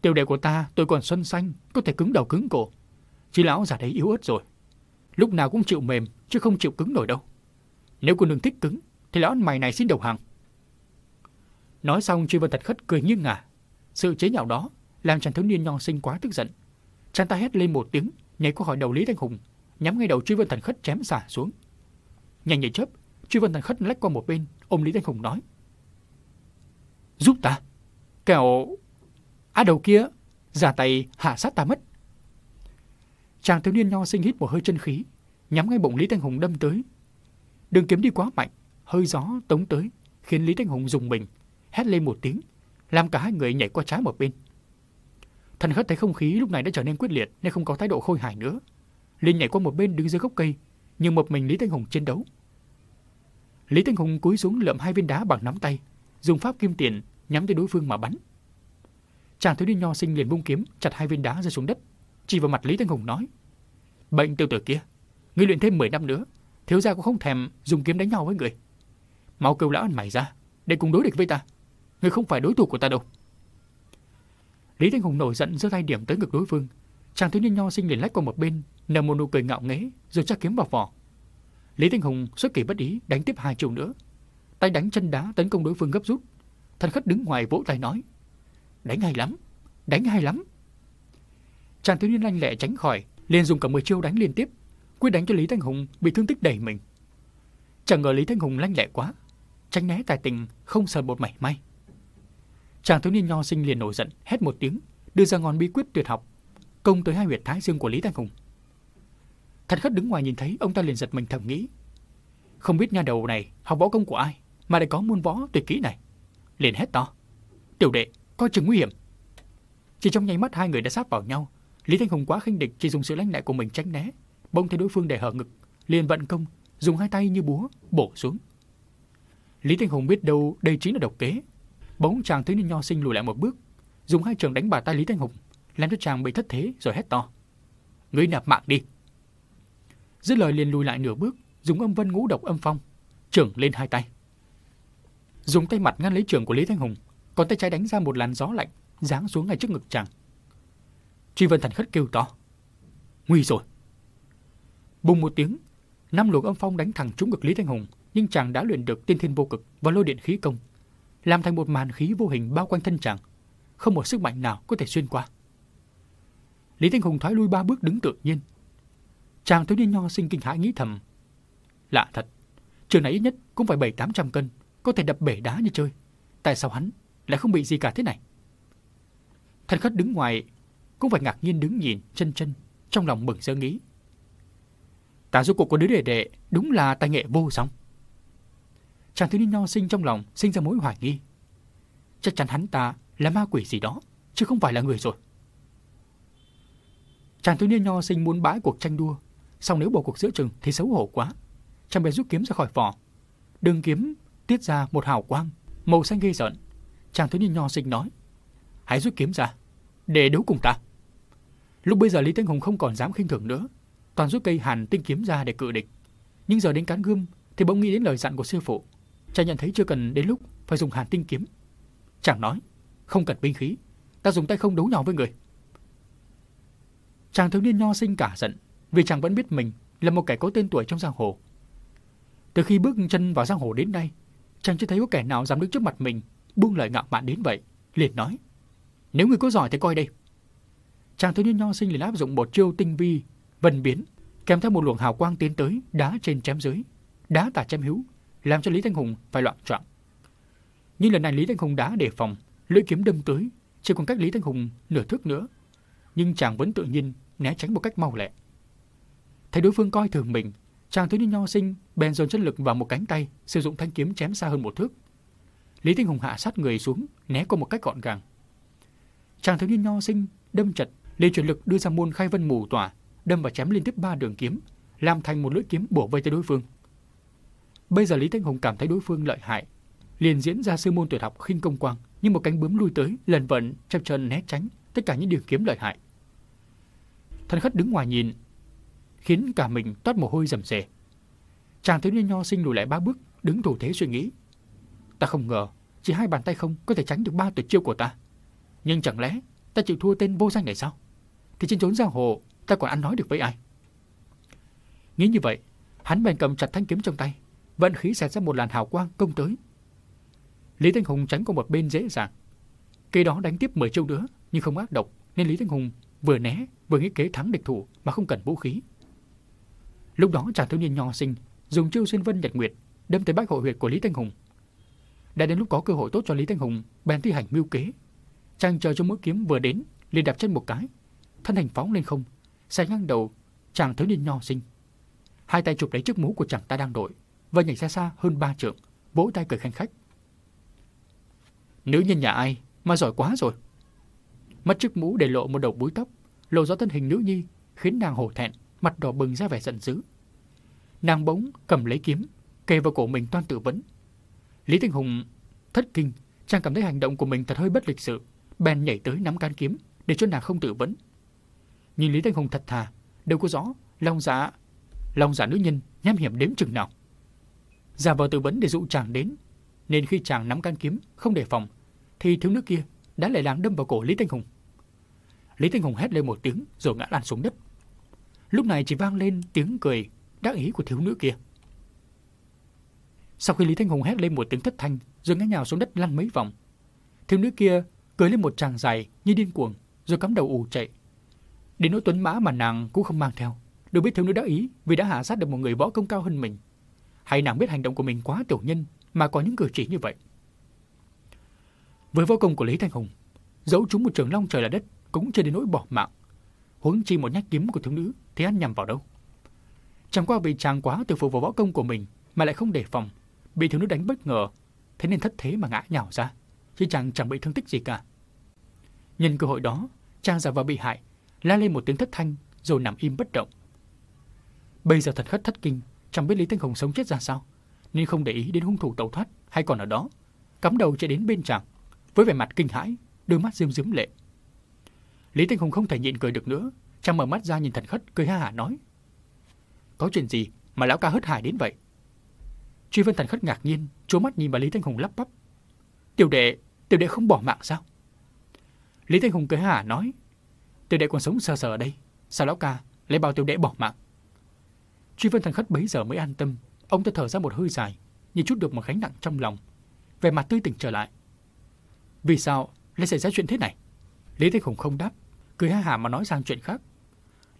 tiểu đệ của ta tôi còn xuân xanh, có thể cứng đầu cứng cổ. Chỉ lão già đấy yếu ớt rồi. Lúc nào cũng chịu mềm, chứ không chịu cứng nổi đâu. Nếu cô nương thích cứng, thì lão mày này xin đầu hàng. Nói xong Truy Vân thật khất cười nghiêng ngả. Sự chế nhạo đó làm chàng thiếu niên nho sinh quá tức giận. Chàng ta hét lên một tiếng, nhảy qua khỏi đầu Lý Thanh Hùng, nhắm ngay đầu Truy Vân Thần Khất chém xả xuống. Nhanh như chớp, Truy Vân Thần Khất lách qua một bên, ôm Lý Thanh Hùng nói: "Giúp ta, kẻo á đầu kia giả tay hạ sát ta mất." Chàng thiếu niên nho sinh hít một hơi chân khí, nhắm ngay bụng Lý Thanh Hùng đâm tới. Đường kiếm đi quá mạnh, hơi gió tống tới, khiến Lý Thanh Hùng dùng mình, hét lên một tiếng, làm cả hai người nhảy qua trái một bên. Thần khất thấy không khí lúc này đã trở nên quyết liệt nên không có thái độ khôi hài nữa. liền nhảy qua một bên đứng dưới gốc cây, nhưng một mình Lý Thanh Hùng chiến đấu. Lý Thanh Hùng cúi xuống lượm hai viên đá bằng nắm tay, dùng pháp kim tiền nhắm tới đối phương mà bắn. Chàng thiếu niên nho sinh liền vung kiếm chặt hai viên đá rơi xuống đất, chỉ vào mặt Lý Thanh Hùng nói: "Bệnh tiêu tử kia, ngươi luyện thêm 10 năm nữa, thiếu gia cũng không thèm dùng kiếm đánh nhau với người. Mau kêu lão ăn mày ra, để cùng đối địch với ta. Ngươi không phải đối thủ của ta đâu." Lý Thanh Hùng nổi giận giơ tay điểm tới ngực đối phương. Chàng thiếu niên nho sinh liền lách qua một bên, nở một nụ cười ngạo nghễ, rồi chắc kiếm vào vỏ. Lý Thanh Hùng xuất kỳ bất ý đánh tiếp hai chiều nữa. Tay đánh chân đá tấn công đối phương gấp rút. Thần khất đứng ngoài vỗ tay nói: "Đánh hay lắm, đánh hay lắm." Chàng thiếu niên lanh lẹ tránh khỏi, liền dùng cả 10 chiêu đánh liên tiếp, quyết đánh cho Lý Thanh Hùng bị thương tích đầy mình. Chẳng ngờ Lý Thanh Hùng lanh lẹ quá, tránh né tài tình không sờ một mảy may. Chàng thiếu niên nho sinh liền nổi giận, hét một tiếng, đưa ra ngón bí quyết tuyệt học, công tới hai huyệt thái dương của Lý Thanh Hùng. thạch khất đứng ngoài nhìn thấy, ông ta liền giật mình thầm nghĩ. Không biết nha đầu này học võ công của ai mà lại có môn võ tuyệt kỹ này. Liền hét to. Tiểu đệ, coi chừng nguy hiểm. Chỉ trong nháy mắt hai người đã sát vào nhau. Lý Thanh Hùng quá khinh địch chỉ dùng sự lãnh đại của mình tránh né. Bỗng thấy đối phương để hở ngực, liền vận công, dùng hai tay như búa, bổ xuống. Lý Thanh Hùng biết đâu đây chính là độc kế, Bỗng chàng thiếu niên nho sinh lùi lại một bước, dùng hai trường đánh bà tay Lý Thanh Hùng, làm cho chàng bị thất thế rồi hét to. Ngươi nạp mạng đi. Dứt lời liền lùi lại nửa bước, dùng âm vân ngũ độc âm phong, trưởng lên hai tay. Dùng tay mặt ngăn lấy trường của Lý Thanh Hùng, còn tay trái đánh ra một làn gió lạnh, giáng xuống ngay trước ngực chàng. Truy Vân Thần Khất kêu to. Nguy rồi. Bùng một tiếng, năm luồng âm phong đánh thẳng trúng ngực Lý Thanh Hùng, nhưng chàng đã luyện được tiên thiên vô cực và lôi điện khí công, làm thành một màn khí vô hình bao quanh thân chàng, không một sức mạnh nào có thể xuyên qua. Lý Thanh Hùng thoái lui ba bước đứng tự nhiên. Chàng thiếu niên nho sinh kinh hãi nghĩ thầm. Lạ thật, trường này ít nhất cũng phải bảy tám trăm cân, có thể đập bể đá như chơi. Tại sao hắn lại không bị gì cả thế này? Thần khất đứng ngoài cũng phải ngạc nhiên đứng nhìn chân chân, trong lòng mừng sơ nghĩ. Ta rốt cuộc của đứa đệ đệ đúng là tài nghệ vô song chàng thiếu niên nho sinh trong lòng sinh ra mối hoài nghi. Chắc chắn hắn ta là ma quỷ gì đó, chứ không phải là người rồi. Chàng thiếu niên nho sinh muốn bãi cuộc tranh đua, xong nếu bỏ cuộc giữa chừng thì xấu hổ quá. Chàng bèn rút kiếm ra khỏi vỏ. Đường kiếm tiết ra một hào quang, màu xanh ghê rợn. Chàng thiếu niên nho sinh nói, hãy rút kiếm ra, để đấu cùng ta. Lúc bây giờ Lý Thanh Hùng không còn dám khinh thường nữa, toàn rút cây hàn tinh kiếm ra để cự địch. Nhưng giờ đến cán gươm thì bỗng nghĩ đến lời dặn của sư phụ, Chàng nhận thấy chưa cần đến lúc phải dùng hàn tinh kiếm. Chàng nói, không cần binh khí, ta dùng tay không đấu nhau với người. Chàng thiếu niên nho sinh cả giận, vì chàng vẫn biết mình là một kẻ có tên tuổi trong giang hồ. Từ khi bước chân vào giang hồ đến nay, chàng chưa thấy có kẻ nào dám đứng trước mặt mình, buông lời ngạo mạn đến vậy, liền nói: "Nếu người có giỏi thì coi đây." Chàng thiếu niên nho sinh liền áp dụng một chiêu tinh vi, vần biến, kèm theo một luồng hào quang tiến tới, đá trên chém dưới, đá tả chém hữu, làm cho Lý Thanh Hùng phải loạn choạng. Nhưng lần này Lý Thanh Hùng đã đề phòng, lưỡi kiếm đâm tới, chỉ còn cách Lý Thanh Hùng nửa thước nữa, nhưng chàng vẫn tự nhiên né tránh một cách mau lẹ. Thấy đối phương coi thường mình, chàng thiếu niên nho sinh bèn dồn chất lực vào một cánh tay, sử dụng thanh kiếm chém xa hơn một thước. Lý Thanh Hùng hạ sát người xuống, né qua một cách gọn gàng. Chàng thiếu niên nho sinh đâm chặt, liền chuyển lực đưa ra môn khai vân mù tỏa, đâm và chém liên tiếp ba đường kiếm, làm thành một lưỡi kiếm bổ vây tới đối phương. Bây giờ Lý Thanh Hùng cảm thấy đối phương lợi hại, liền diễn ra sư môn tuyệt học khinh công quang, như một cánh bướm lui tới, lần vận chập chân né tránh tất cả những đường kiếm lợi hại. Thần khất đứng ngoài nhìn, khiến cả mình toát mồ hôi rầm rề. Chàng thiếu niên nho sinh lùi lại ba bước, đứng thủ thế suy nghĩ. Ta không ngờ, chỉ hai bàn tay không có thể tránh được ba tuyệt chiêu của ta. Nhưng chẳng lẽ ta chịu thua tên vô danh này sao? Thì trên trốn giang hồ, ta còn ăn nói được với ai? Nghĩ như vậy, hắn bèn cầm chặt thanh kiếm trong tay, vận khí xẹt ra một làn hào quang công tới. Lý Thanh Hùng tránh qua một bên dễ dàng. Kế đó đánh tiếp 10 chiêu nữa, nhưng không ác độc, nên Lý Thanh Hùng vừa né vừa nghĩ kế thắng địch thủ mà không cần vũ khí. Lúc đó chàng thiếu niên nho sinh dùng chiêu xuyên vân nhật nguyệt đâm tới bách hội huyệt của Lý Thanh Hùng. Đã đến lúc có cơ hội tốt cho Lý Thanh Hùng, bèn thi hành mưu kế. Chàng chờ cho mũi kiếm vừa đến, liền đạp chân một cái, thân hình phóng lên không, xé ngang đầu chàng thiếu niên nho sinh. Hai tay chụp lấy chiếc mũ của chàng ta đang đội và nhảy xa xa hơn ba trượng, vỗ tay cười khanh khách. Nữ nhân nhà ai mà giỏi quá rồi. Mất chiếc mũ để lộ một đầu búi tóc, lộ rõ thân hình nữ nhi, khiến nàng hổ thẹn, mặt đỏ bừng ra vẻ giận dữ. Nàng bỗng cầm lấy kiếm, kề vào cổ mình toan tự vấn. Lý Thanh Hùng thất kinh, chàng cảm thấy hành động của mình thật hơi bất lịch sự, bèn nhảy tới nắm can kiếm để cho nàng không tự vấn. Nhìn Lý Thanh Hùng thật thà, đều có rõ lòng dạ lòng dạ nữ nhân nham hiểm đến chừng nào. Giả vờ tự vấn để dụ chàng đến, nên khi chàng nắm can kiếm không đề phòng, thì thiếu nữ kia đã lại làm đâm vào cổ Lý Thanh Hùng. Lý Thanh Hùng hét lên một tiếng rồi ngã lăn xuống đất. Lúc này chỉ vang lên tiếng cười đắc ý của thiếu nữ kia. Sau khi Lý Thanh Hùng hét lên một tiếng thất thanh rồi ngã nhào xuống đất lăn mấy vòng, thiếu nữ kia cười lên một tràng dài như điên cuồng rồi cắm đầu ù chạy. Đến nỗi tuấn mã mà nàng cũng không mang theo. Được biết thiếu nữ đắc ý vì đã hạ sát được một người võ công cao hơn mình. Hay nàng biết hành động của mình quá tiểu nhân mà có những cử chỉ như vậy. Với võ công của Lý Thanh Hùng, dẫu chúng một trường long trời là đất cũng chưa đến nỗi bỏ mạng. Huống chi một nhát kiếm của thiếu nữ thì ăn nhầm vào đâu. Chẳng qua vì chàng quá tự phụ vào võ công của mình mà lại không đề phòng, bị thiếu nữ đánh bất ngờ, thế nên thất thế mà ngã nhào ra, chứ chàng chẳng bị thương tích gì cả. Nhân cơ hội đó, chàng giả vào bị hại, la lên một tiếng thất thanh rồi nằm im bất động. Bây giờ thật khất thất kinh, chẳng biết Lý Thanh Hùng sống chết ra sao, nên không để ý đến hung thủ tẩu thoát hay còn ở đó, cắm đầu chạy đến bên chàng, với vẻ mặt kinh hãi, đôi mắt rơm rớm lệ. Lý Thanh Hùng không thể nhịn cười được nữa, chàng mở mắt ra nhìn thần khất cười ha hả nói: "Có chuyện gì mà lão ca hớt hải đến vậy?" Truy Vân thần khất ngạc nhiên, chố mắt nhìn vào Lý Thanh Hùng lắp bắp: "Tiểu đệ, tiểu đệ không bỏ mạng sao?" Lý Thanh Hùng cười ha hả nói: "Tiểu đệ còn sống sờ sờ ở đây, sao lão ca lại bảo tiểu đệ bỏ mạng?" Truy Vân thần khất bấy giờ mới an tâm, ông ta thở ra một hơi dài, như chút được một gánh nặng trong lòng, vẻ mặt tươi tỉnh trở lại. Vì sao lại xảy ra chuyện thế này? Lý thế Hùng không đáp, cười ha hả mà nói sang chuyện khác.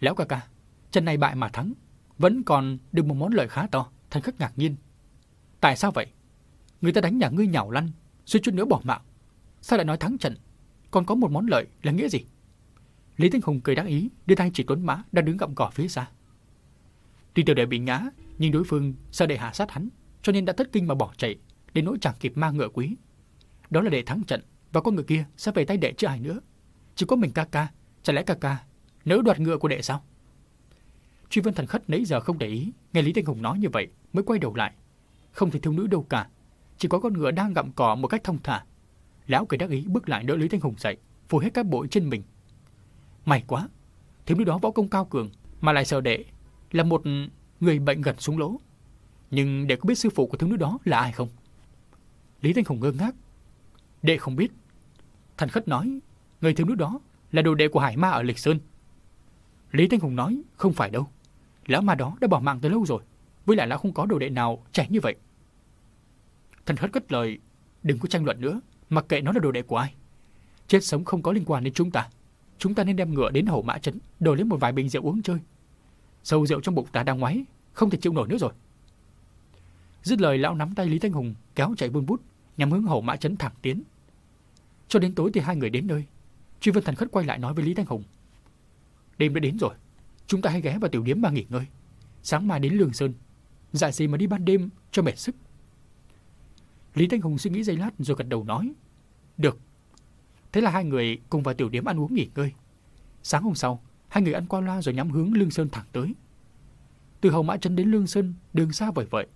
Lão ca ca, trận này bại mà thắng, vẫn còn được một món lợi khá to, thần khất ngạc nhiên. Tại sao vậy? Người ta đánh nhà ngươi nhào lăn, suýt chút nữa bỏ mạng. Sao lại nói thắng trận? Còn có một món lợi là nghĩa gì? Lý Thanh Hùng cười đắc ý, đưa tay chỉ Tuấn Mã đang đứng gặm cỏ phía xa. Tuy tiểu đệ bị ngã, nhưng đối phương sợ đệ hạ sát hắn, cho nên đã thất kinh mà bỏ chạy, đến nỗi chẳng kịp mang ngựa quý. Đó là đệ thắng trận, và con người kia sẽ về tay đệ chứ ai nữa. Chỉ có mình ca ca, chả lẽ ca ca nỡ đoạt ngựa của đệ sao? Truy Vân Thần Khất nãy giờ không để ý, nghe Lý Thanh Hùng nói như vậy mới quay đầu lại. Không thể thiếu nữ đâu cả, chỉ có con ngựa đang gặm cỏ một cách thông thả. Lão cười đắc ý bước lại đỡ Lý Thanh Hùng dậy, phủ hết các bụi trên mình. May quá, thiếu nữ đó võ công cao cường mà lại sợ đệ là một người bệnh gần xuống lỗ. Nhưng đệ có biết sư phụ của thiếu nữ đó là ai không? Lý Thanh Hùng ngơ ngác. Đệ không biết. Thành Khất nói, người thiếu nữ đó là đồ đệ của Hải Ma ở Lịch Sơn. Lý Thanh Hùng nói, không phải đâu. Lão ma đó đã bỏ mạng từ lâu rồi. Với lại lão không có đồ đệ nào trẻ như vậy. Thành Khất cất lời, đừng có tranh luận nữa, mặc kệ nó là đồ đệ của ai. Chết sống không có liên quan đến chúng ta. Chúng ta nên đem ngựa đến hậu mã trấn, đổi lấy một vài bình rượu uống chơi. Sâu rượu trong bụng ta đang ngoáy, không thể chịu nổi nữa rồi. Dứt lời lão nắm tay Lý Thanh Hùng kéo chạy buôn bút nhằm hướng hậu mã trấn thẳng tiến. Cho đến tối thì hai người đến nơi. Truy Vân Thần Khất quay lại nói với Lý Thanh Hùng. Đêm đã đến rồi, chúng ta hãy ghé vào tiểu điếm mà nghỉ ngơi. Sáng mai đến Lương Sơn, dạ gì mà đi ban đêm cho mệt sức. Lý Thanh Hùng suy nghĩ giây lát rồi gật đầu nói. Được. Thế là hai người cùng vào tiểu điếm ăn uống nghỉ ngơi. Sáng hôm sau, hai người ăn qua loa rồi nhắm hướng Lương Sơn thẳng tới. Từ Hầu Mã Trấn đến Lương Sơn đường xa vời vợi,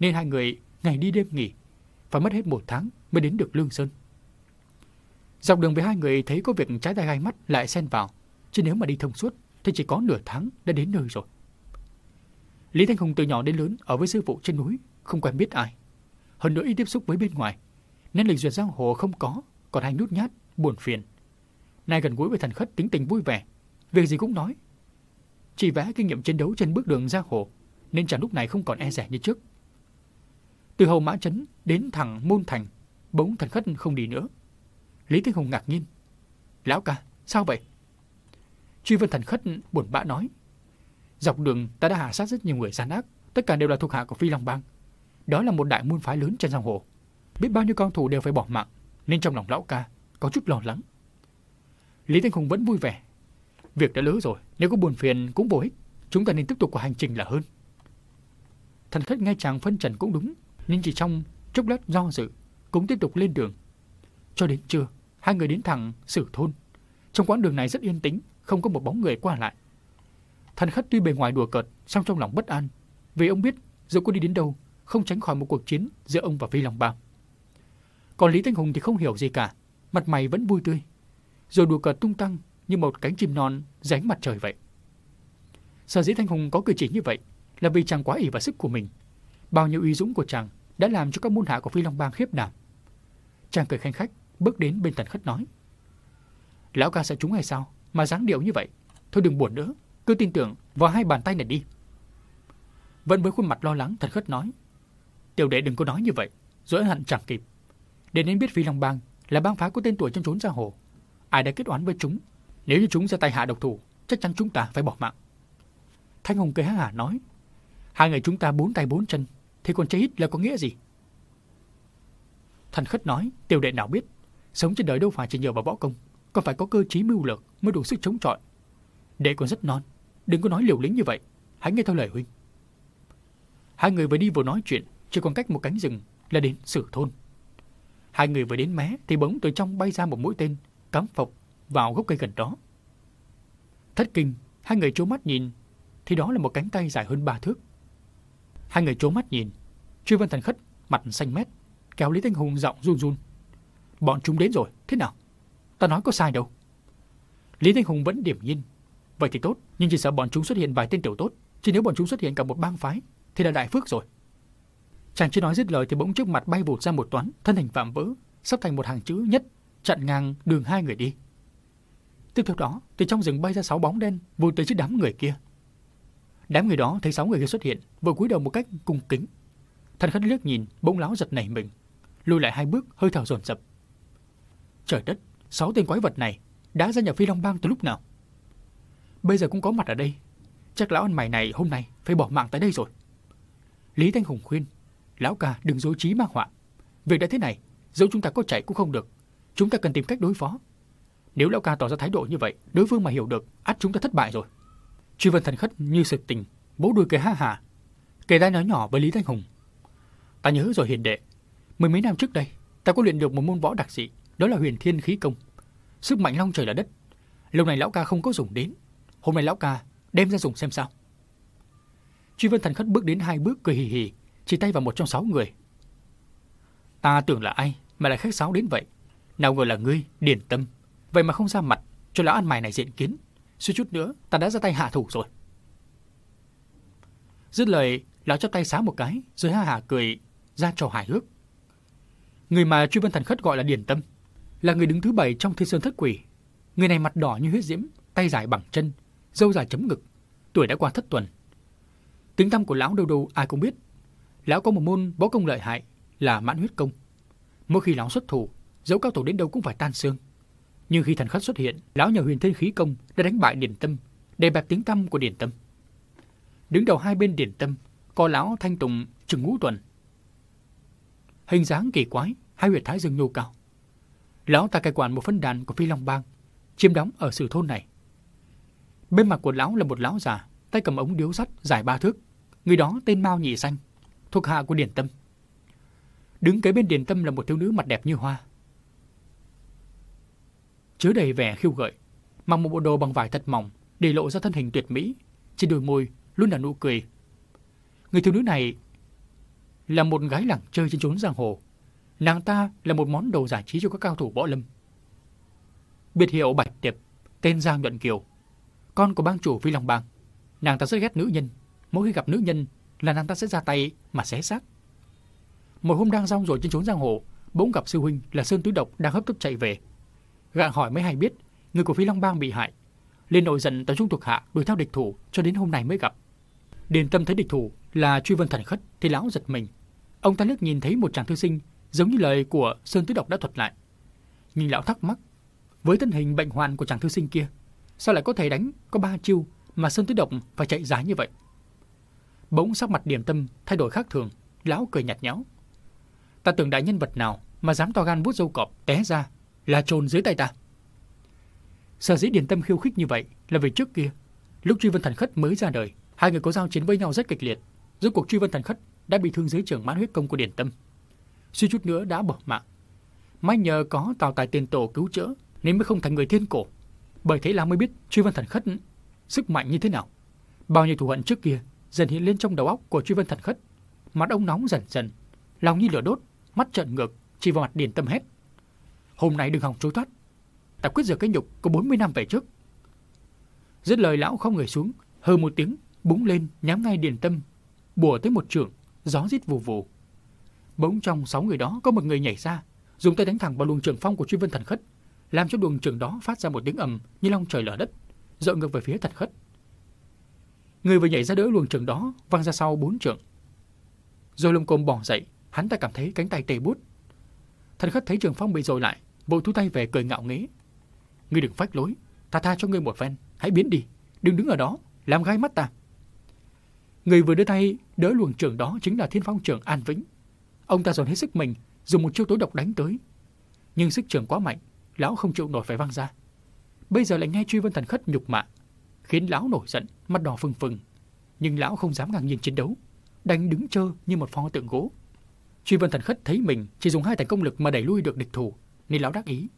nên hai người ngày đi đêm nghỉ, phải mất hết một tháng mới đến được Lương Sơn. Dọc đường với hai người thấy có việc trái tay gai mắt lại xen vào, chứ nếu mà đi thông suốt thì chỉ có nửa tháng đã đến nơi rồi. Lý Thanh Hùng từ nhỏ đến lớn ở với sư phụ trên núi, không quen biết ai. Hơn nữa ít tiếp xúc với bên ngoài, nên lịch duyệt giang hồ không có, còn hay nhút nhát, buồn phiền. Nay gần gũi với thần khất tính tình vui vẻ, việc gì cũng nói. Chỉ vẽ kinh nghiệm chiến đấu trên bước đường giang hồ, nên chàng lúc này không còn e rẻ như trước. Từ hầu mã chấn đến thẳng môn thành, bỗng thần khất không đi nữa. Lý Thế Hùng ngạc nhiên. Lão ca, sao vậy? Truy Vân Thần Khất buồn bã nói. Dọc đường ta đã hạ sát rất nhiều người gian ác, tất cả đều là thuộc hạ của Phi Long Bang. Đó là một đại môn phái lớn trên giang hồ. Biết bao nhiêu con thủ đều phải bỏ mạng, nên trong lòng lão ca có chút lo lắng. Lý Thanh Hùng vẫn vui vẻ. Việc đã lỡ rồi, nếu có buồn phiền cũng vô ích, chúng ta nên tiếp tục cuộc hành trình là hơn. Thần Khất nghe chàng phân trần cũng đúng, nhưng chỉ trong chốc lát do dự, cũng tiếp tục lên đường. Cho đến trưa, hai người đến thẳng Sử Thôn. Trong quãng đường này rất yên tĩnh, không có một bóng người qua lại. Thần Khất tuy bề ngoài đùa cợt, song trong lòng bất an, vì ông biết dù có đi đến đâu, không tránh khỏi một cuộc chiến giữa ông và Phi Long Bang. Còn Lý Thanh Hùng thì không hiểu gì cả, mặt mày vẫn vui tươi, rồi đùa cợt tung tăng như một cánh chim non ránh mặt trời vậy. Sở dĩ Thanh Hùng có cử chỉ như vậy là vì chàng quá ỷ vào sức của mình. Bao nhiêu uy dũng của chàng đã làm cho các môn hạ của Phi Long Bang khiếp đảm. Chàng cười khanh khách, bước đến bên Tần Khất nói. Lão ca sợ chúng hay sao? Mà dáng điệu như vậy. Thôi đừng buồn nữa, cứ tin tưởng vào hai bàn tay này đi. Vẫn với khuôn mặt lo lắng, Tần Khất nói. Tiểu đệ đừng có nói như vậy, rồi hận chẳng kịp. Để nên biết Phi Long Bang là bang phái có tên tuổi trong trốn giang hồ. Ai đã kết oán với chúng, nếu như chúng ra tay hạ độc thủ, chắc chắn chúng ta phải bỏ mạng. Thanh Hùng cười há hả nói, hai người chúng ta bốn tay bốn chân, thì còn chết là có nghĩa gì? Thần khất nói, tiểu đệ nào biết, sống trên đời đâu phải chỉ nhờ vào võ công, còn phải có cơ trí mưu lược mới đủ sức chống chọi. Đệ còn rất non, đừng có nói liều lĩnh như vậy, hãy nghe theo lời huynh. Hai người vừa đi vừa nói chuyện, chỉ còn cách một cánh rừng là đến Sử thôn. Hai người vừa đến mé thì bỗng từ trong bay ra một mũi tên cắm phộc vào gốc cây gần đó. Thất kinh, hai người trố mắt nhìn, thì đó là một cánh tay dài hơn ba thước. Hai người trố mắt nhìn, Truy Văn Thần Khất mặt xanh mét, kéo Lý Thanh Hùng giọng run run. Bọn chúng đến rồi, thế nào? Ta nói có sai đâu. Lý Thanh Hùng vẫn điểm nhiên. Vậy thì tốt, nhưng chỉ sợ bọn chúng xuất hiện vài tên tiểu tốt. Chứ nếu bọn chúng xuất hiện cả một bang phái, thì là đại phước rồi. Chàng chưa nói dứt lời thì bỗng trước mặt bay vụt ra một toán, thân hình vạm vỡ, sắp thành một hàng chữ nhất, chặn ngang đường hai người đi. Tiếp theo đó, từ trong rừng bay ra sáu bóng đen, vụt tới trước đám người kia. Đám người đó thấy sáu người kia xuất hiện, vừa cúi đầu một cách cung kính. Thần khất liếc nhìn, bỗng láo giật nảy mình, lùi lại hai bước, hơi thở dồn dập. Trời đất, sáu tên quái vật này đã gia nhập Phi Long Bang từ lúc nào? Bây giờ cũng có mặt ở đây. Chắc lão ăn mày này hôm nay phải bỏ mạng tại đây rồi. Lý Thanh Hùng khuyên, lão ca đừng dối trí mang họa. Việc đã thế này, dẫu chúng ta có chạy cũng không được. Chúng ta cần tìm cách đối phó. Nếu lão ca tỏ ra thái độ như vậy, đối phương mà hiểu được, ắt chúng ta thất bại rồi. Truy Vân Thần Khất như sực tình, bố đuôi cười ha hả. Kể ra nói nhỏ với Lý Thanh Hùng. Ta nhớ rồi hiền đệ, mười mấy năm trước đây, ta có luyện được một môn võ đặc dị, đó là huyền thiên khí công. Sức mạnh long trời là đất. Lâu này lão ca không có dùng đến. Hôm nay lão ca đem ra dùng xem sao. Truy Vân Thần Khất bước đến hai bước cười hì hì, chỉ tay vào một trong sáu người. Ta tưởng là ai mà lại khách sáo đến vậy. Nào ngờ là ngươi, điển tâm. Vậy mà không ra mặt cho lão ăn mày này diện kiến. Suy chút nữa, ta đã ra tay hạ thủ rồi. Dứt lời, lão chắp tay xá một cái, rồi ha hả cười, ra trò hài hước. Người mà Truy Vân Thần Khất gọi là Điển Tâm, là người đứng thứ bảy trong Thiên Sơn Thất Quỷ. Người này mặt đỏ như huyết diễm, tay dài bằng chân, râu dài chấm ngực, tuổi đã qua thất tuần. Tiếng tăm của lão đâu đâu ai cũng biết. Lão có một môn võ công lợi hại là mãn huyết công. Mỗi khi lão xuất thủ, dấu cao thủ đến đâu cũng phải tan xương. Nhưng khi thần khất xuất hiện, lão nhà huyền thiên khí công đã đánh bại Điển Tâm, đè bẹp tiếng tâm của Điển Tâm. Đứng đầu hai bên Điển Tâm, có lão Thanh Tùng Trừng Ngũ Tuần. Hình dáng kỳ quái, hai huyệt thái dương nhô cao. Lão ta cai quản một phân đàn của Phi Long Bang, chiếm đóng ở sử thôn này. Bên mặt của lão là một lão già, tay cầm ống điếu sắt dài ba thước. Người đó tên Mao Nhị Xanh, thuộc hạ của Điển Tâm. Đứng kế bên Điển Tâm là một thiếu nữ mặt đẹp như hoa. Chứa đầy vẻ khiêu gợi, mặc một bộ đồ bằng vải thật mỏng, để lộ ra thân hình tuyệt mỹ, trên đôi môi luôn là nụ cười. Người thiếu nữ này là một gái lẳng chơi trên chốn giang hồ. Nàng ta là một món đồ giải trí cho các cao thủ võ lâm. Biệt hiệu Bạch Tiệp, tên Giang Nhuận Kiều, con của bang chủ Phi Long Bang. Nàng ta rất ghét nữ nhân, mỗi khi gặp nữ nhân là nàng ta sẽ ra tay mà xé xác. Một hôm đang rong rồi trên chốn giang hồ, bỗng gặp sư huynh là Sơn Tứ Độc đang hấp tấp chạy về. Gạn hỏi mới hay biết, người của Phi Long Bang bị hại. Lên nổi giận tập trung thuộc hạ đuổi theo địch thủ cho đến hôm nay mới gặp. Điền Tâm thấy địch thủ là truy vân thần khất thì lão giật mình. Ông ta liếc nhìn thấy một chàng thư sinh giống như lời của Sơn Tứ Độc đã thuật lại. Nhưng lão thắc mắc, với thân hình bệnh hoạn của chàng thư sinh kia, sao lại có thể đánh có ba chiêu mà Sơn Tứ Độc phải chạy dài như vậy? Bỗng sắc mặt Điền Tâm thay đổi khác thường, lão cười nhạt nhẽo. Ta tưởng đại nhân vật nào mà dám to gan vuốt râu cọp té ra là trồn dưới tay ta. Sở dĩ Điền Tâm khiêu khích như vậy là vì trước kia, lúc Truy Vân Thần Khất mới ra đời, hai người có giao chiến với nhau rất kịch liệt. Rốt cuộc Truy Vân Thần Khất đã bị thương dưới trường mãn huyết công của Điền Tâm. Suy chút nữa đã bỏ mạng. May nhờ có Tào Tài Tiền Tổ cứu chữa nên mới không thành người thiên cổ. Bởi thế là mới biết Truy Vân Thần Khất sức mạnh như thế nào. Bao nhiêu thù hận trước kia dần hiện lên trong đầu óc của Truy Vân Thần Khất. Mặt ông nóng dần dần, lòng như lửa đốt, mắt trợn ngược, chỉ vào mặt Điền Tâm hét. Hôm nay đừng hòng trốn thoát. Ta quyết rửa cái nhục có 40 năm về trước. Dứt lời lão không người xuống, hơ một tiếng, búng lên nhắm ngay Điền Tâm, bùa tới một trường, gió rít vù vù. Bỗng trong sáu người đó có một người nhảy ra, dùng tay đánh thẳng vào luồng trường phong của Truy Vân Thần Khất, làm cho luồng trường đó phát ra một tiếng ầm như long trời lở đất, dội ngược về phía Thần Khất. Người vừa nhảy ra đỡ luồng trường đó, văng ra sau bốn trường. Rồi lông cồm bỏ dậy, hắn ta cảm thấy cánh tay tê bút. Thần khất thấy trường phong bị rồi lại, vội thu tay về cười ngạo nghễ. Ngươi đừng phách lối, ta tha cho ngươi một phen, hãy biến đi, đừng đứng ở đó, làm gai mắt ta. Người vừa đưa tay đỡ luồng trường đó chính là thiên phong trưởng An Vĩnh. Ông ta dồn hết sức mình, dùng một chiêu tối độc đánh tới. Nhưng sức trường quá mạnh, lão không chịu nổi phải văng ra. Bây giờ lại nghe truy vân thần khất nhục mạ, khiến lão nổi giận, mắt đỏ phừng phừng. Nhưng lão không dám ngang nhiên chiến đấu, đánh đứng chơ như một pho tượng gỗ. Truy Vân Thần Khất thấy mình chỉ dùng hai thành công lực mà đẩy lui được địch thủ, nên lão đắc ý.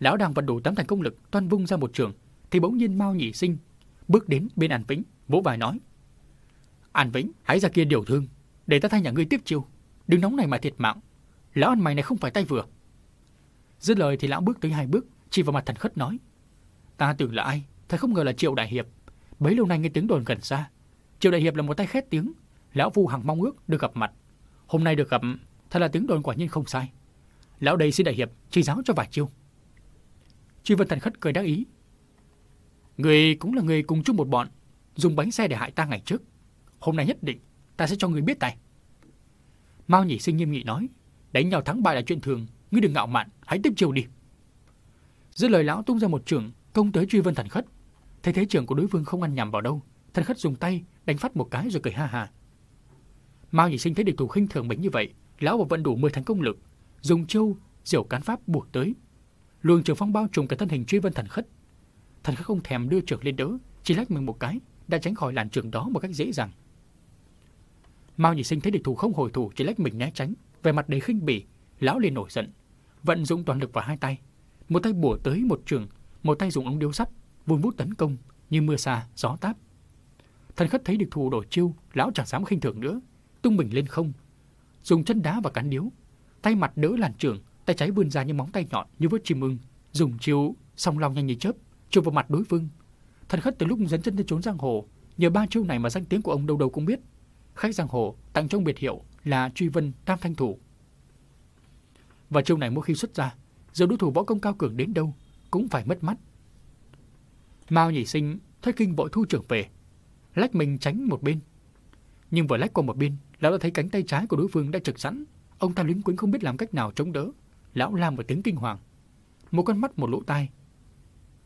Lão đang vận đủ tám thành công lực toan vung ra một trường, thì bỗng nhiên Mao Nhị Sinh bước đến bên An Vĩnh, vỗ vai nói: "An Vĩnh, hãy ra kia điều thương, để ta thay nhà ngươi tiếp chiêu, đừng nóng này mà thiệt mạng. Lão ăn mày này không phải tay vừa." Dứt lời thì lão bước tới hai bước, chỉ vào mặt Thần Khất nói: "Ta tưởng là ai, thật không ngờ là Triệu Đại Hiệp. Bấy lâu nay nghe tiếng đồn gần xa, Triệu Đại Hiệp là một tay khét tiếng, lão vu hằng mong ước được gặp mặt. Hôm nay được gặp, thật là tiếng đồn quả nhiên không sai. Lão đây xin đại hiệp chỉ giáo cho vài chiêu. Truy Vân Thần Khất cười đắc ý. Người cũng là người cùng chung một bọn, dùng bánh xe để hại ta ngày trước. Hôm nay nhất định ta sẽ cho người biết tay. Mao nhỉ Sinh nghiêm nghị nói, đánh nhau thắng bại là chuyện thường, ngươi đừng ngạo mạn, hãy tiếp chiêu đi. Giữa lời lão tung ra một trường công tới Truy Vân Thần Khất. Thấy thế trường của đối phương không ăn nhầm vào đâu, Thần Khất dùng tay đánh phát một cái rồi cười ha ha. Mao nhỉ Sinh thấy địch thủ khinh thường mình như vậy, lão vẫn vận đủ 10 thành công lực, dùng châu diều cán pháp buộc tới. Luồng trường phong bao trùm cả thân hình truy vân thần khất. Thần khất không thèm đưa trường lên đỡ, chỉ lách mình một cái, đã tránh khỏi làn trường đó một cách dễ dàng. Mao Nhị Sinh thấy địch thủ không hồi thủ, chỉ lách mình né tránh, về mặt đầy khinh bỉ, lão liền nổi giận, vận dụng toàn lực vào hai tay, một tay bùa tới một trường, một tay dùng ống điếu sắt vun vút tấn công như mưa xa gió táp. Thần khất thấy địch thủ đổi chiêu, lão chẳng dám khinh thường nữa, tung mình lên không, dùng chân đá và cán điếu, tay mặt đỡ làn trường, tay trái vươn ra những móng tay nhọn như vớt chim ưng, dùng chiêu song long nhanh như chớp, chụp vào mặt đối phương. Thần khất từ lúc dấn chân lên trốn giang hồ, nhờ ba chiêu này mà danh tiếng của ông đâu đâu cũng biết. Khách giang hồ tặng trong biệt hiệu là truy vân tam thanh thủ. Và chiêu này mỗi khi xuất ra, dù đối thủ võ công cao cường đến đâu cũng phải mất mắt. Mao nhị sinh thấy kinh vội thu trưởng về, lách mình tránh một bên. Nhưng vừa lách qua một bên, lão đã thấy cánh tay trái của đối phương đã trực sẵn. Ông ta lính quýnh không biết làm cách nào chống đỡ. Lão làm một tiếng kinh hoàng. Một con mắt một lỗ tai.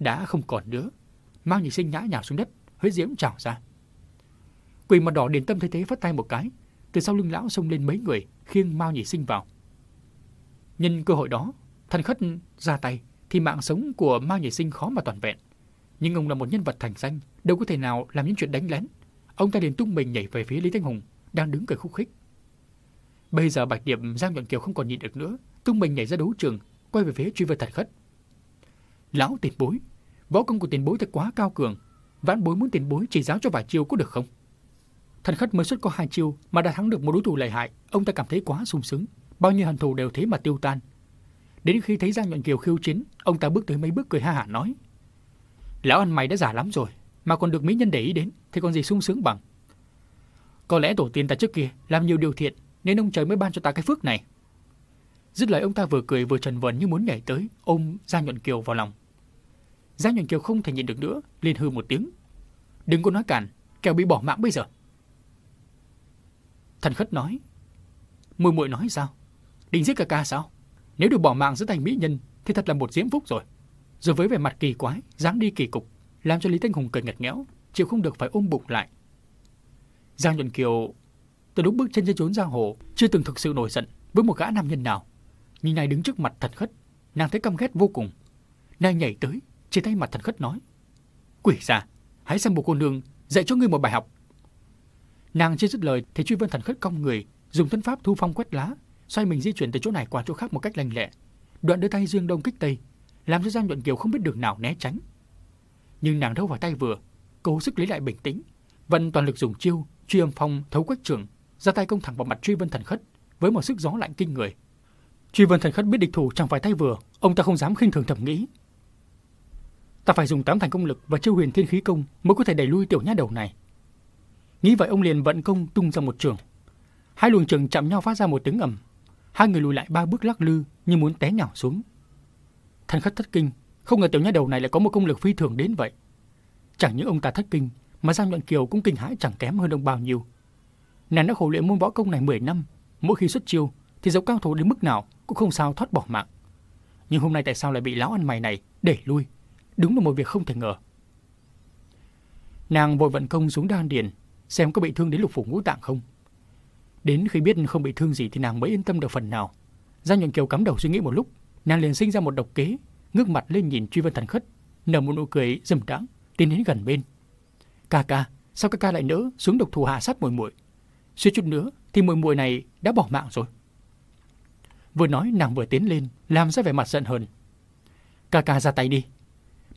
Đã không còn nữa. Mao nhị sinh ngã nhào xuống đất, huyết diễm trào ra. Quỷ mặt đỏ điền tâm thấy thế phát tay một cái. Từ sau lưng lão xông lên mấy người, khiêng Mao nhị sinh vào. Nhân cơ hội đó, thần khất ra tay, thì mạng sống của Mao nhị sinh khó mà toàn vẹn. Nhưng ông là một nhân vật thành danh, đâu có thể nào làm những chuyện đánh lén. Ông ta liền tung mình nhảy về phía Lý Thanh Hùng, đang đứng cười khúc khích. Bây giờ Bạch Điệp Giang Nhuận Kiều không còn nhịn được nữa, tung mình nhảy ra đấu trường, quay về phía truy vật thật khất. Lão tiền bối, Võ công của tiền bối thật quá cao cường. Vãn bối muốn tiền bối chỉ giáo cho vài chiêu có được không? Thần khất mới xuất có hai chiêu mà đã thắng được một đối thủ lợi hại, ông ta cảm thấy quá sung sướng. Bao nhiêu hận thù đều thế mà tiêu tan. Đến khi thấy Giang Nhuận Kiều khiêu chiến, ông ta bước tới mấy bước cười ha hả nói. Lão ăn mày đã già lắm rồi, mà còn được mỹ nhân để ý đến, thì còn gì sung sướng bằng. Có lẽ tổ tiên ta trước kia làm nhiều điều thiện, nên ông trời mới ban cho ta cái phước này. Dứt lời ông ta vừa cười vừa trần vần như muốn nhảy tới, ôm Giang Nhuận Kiều vào lòng. Giang Nhuận Kiều không thể nhịn được nữa, liền hư một tiếng. Đừng có nói cản, kẻo bị bỏ mạng bây giờ. Thần khất nói, mùi muội nói sao? Định giết ca ca sao? Nếu được bỏ mạng giữa thành mỹ nhân thì thật là một diễm phúc rồi. Rồi với vẻ mặt kỳ quái, dáng đi kỳ cục, làm cho Lý Thanh Hùng cười ngặt nghẽo, chịu không được phải ôm bụng lại. Giang Nhuận Kiều từ lúc bước chân trên chốn giang hồ chưa từng thực sự nổi giận với một gã nam nhân nào. Nhưng này đứng trước mặt thần khất, nàng thấy căm ghét vô cùng. Nàng nhảy tới, chỉ tay mặt thần khất nói. Quỷ già, hãy xem một cô nương dạy cho ngươi một bài học. Nàng chưa dứt lời thì truy vân thần khất cong người, dùng thân pháp thu phong quét lá, xoay mình di chuyển từ chỗ này qua chỗ khác một cách lanh lẹ. Đoạn đưa tay dương đông kích tây, làm cho Giang Nhuận Kiều không biết đường nào né tránh. Nhưng nàng đâu vào tay vừa, cố sức lấy lại bình tĩnh, vận toàn lực dùng chiêu truy âm phong thấu quách trường, ra tay công thẳng vào mặt truy vân thần khất với một sức gió lạnh kinh người. Truy vân thần khất biết địch thủ chẳng phải tay vừa, ông ta không dám khinh thường thầm nghĩ. Ta phải dùng tám thành công lực và chiêu huyền thiên khí công mới có thể đẩy lui tiểu nhát đầu này. Nghĩ vậy ông liền vận công tung ra một trường. Hai luồng trường chạm nhau phát ra một tiếng ầm. Hai người lùi lại ba bước lắc lư như muốn té nhào xuống. Thần khất thất kinh, không ngờ tiểu nha đầu này lại có một công lực phi thường đến vậy. Chẳng những ông ta thất kinh, mà Giang Nhuận Kiều cũng kinh hãi chẳng kém hơn ông bao nhiêu. Nàng đã khổ luyện môn võ công này 10 năm, mỗi khi xuất chiêu thì dẫu cao thủ đến mức nào cũng không sao thoát bỏ mạng. Nhưng hôm nay tại sao lại bị lão ăn mày này đẩy lui? Đúng là một việc không thể ngờ. Nàng vội vận công xuống đan điền, xem có bị thương đến lục phủ ngũ tạng không. Đến khi biết không bị thương gì thì nàng mới yên tâm được phần nào. Giang Nhuận Kiều cắm đầu suy nghĩ một lúc, nàng liền sinh ra một độc kế, ngước mặt lên nhìn Truy Vân Thần Khất, nở một nụ cười dâm đãng, tiến đến gần bên. "Ca ca, sao ca ca lại nỡ xuống độc thủ hạ sát muội muội? Suýt chút nữa thì muội muội này đã bỏ mạng rồi." Vừa nói nàng vừa tiến lên, làm ra vẻ mặt giận hờn. "Ca ca ra tay đi.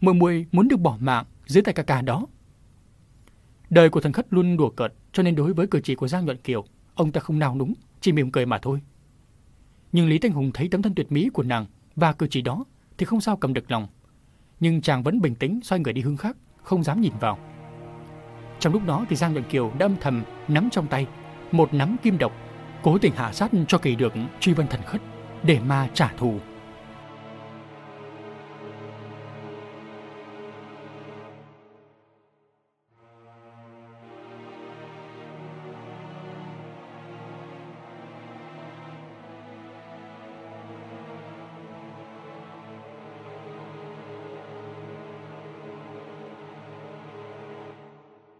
Muội muội muốn được bỏ mạng dưới tay ca ca đó." Đời của thần khất luôn đùa cợt, cho nên đối với cử chỉ của Giang Nhuận Kiều, ông ta không nào đúng, chỉ mỉm cười mà thôi. Nhưng Lý Thanh Hùng thấy tấm thân tuyệt mỹ của nàng và cử chỉ đó thì không sao cầm được lòng. Nhưng chàng vẫn bình tĩnh xoay người đi hướng khác, không dám nhìn vào. Trong lúc đó thì Giang Nhuận Kiều đã âm thầm nắm trong tay một nắm kim độc, cố tình hạ sát cho kỳ được truy vân thần khất để mà trả thù.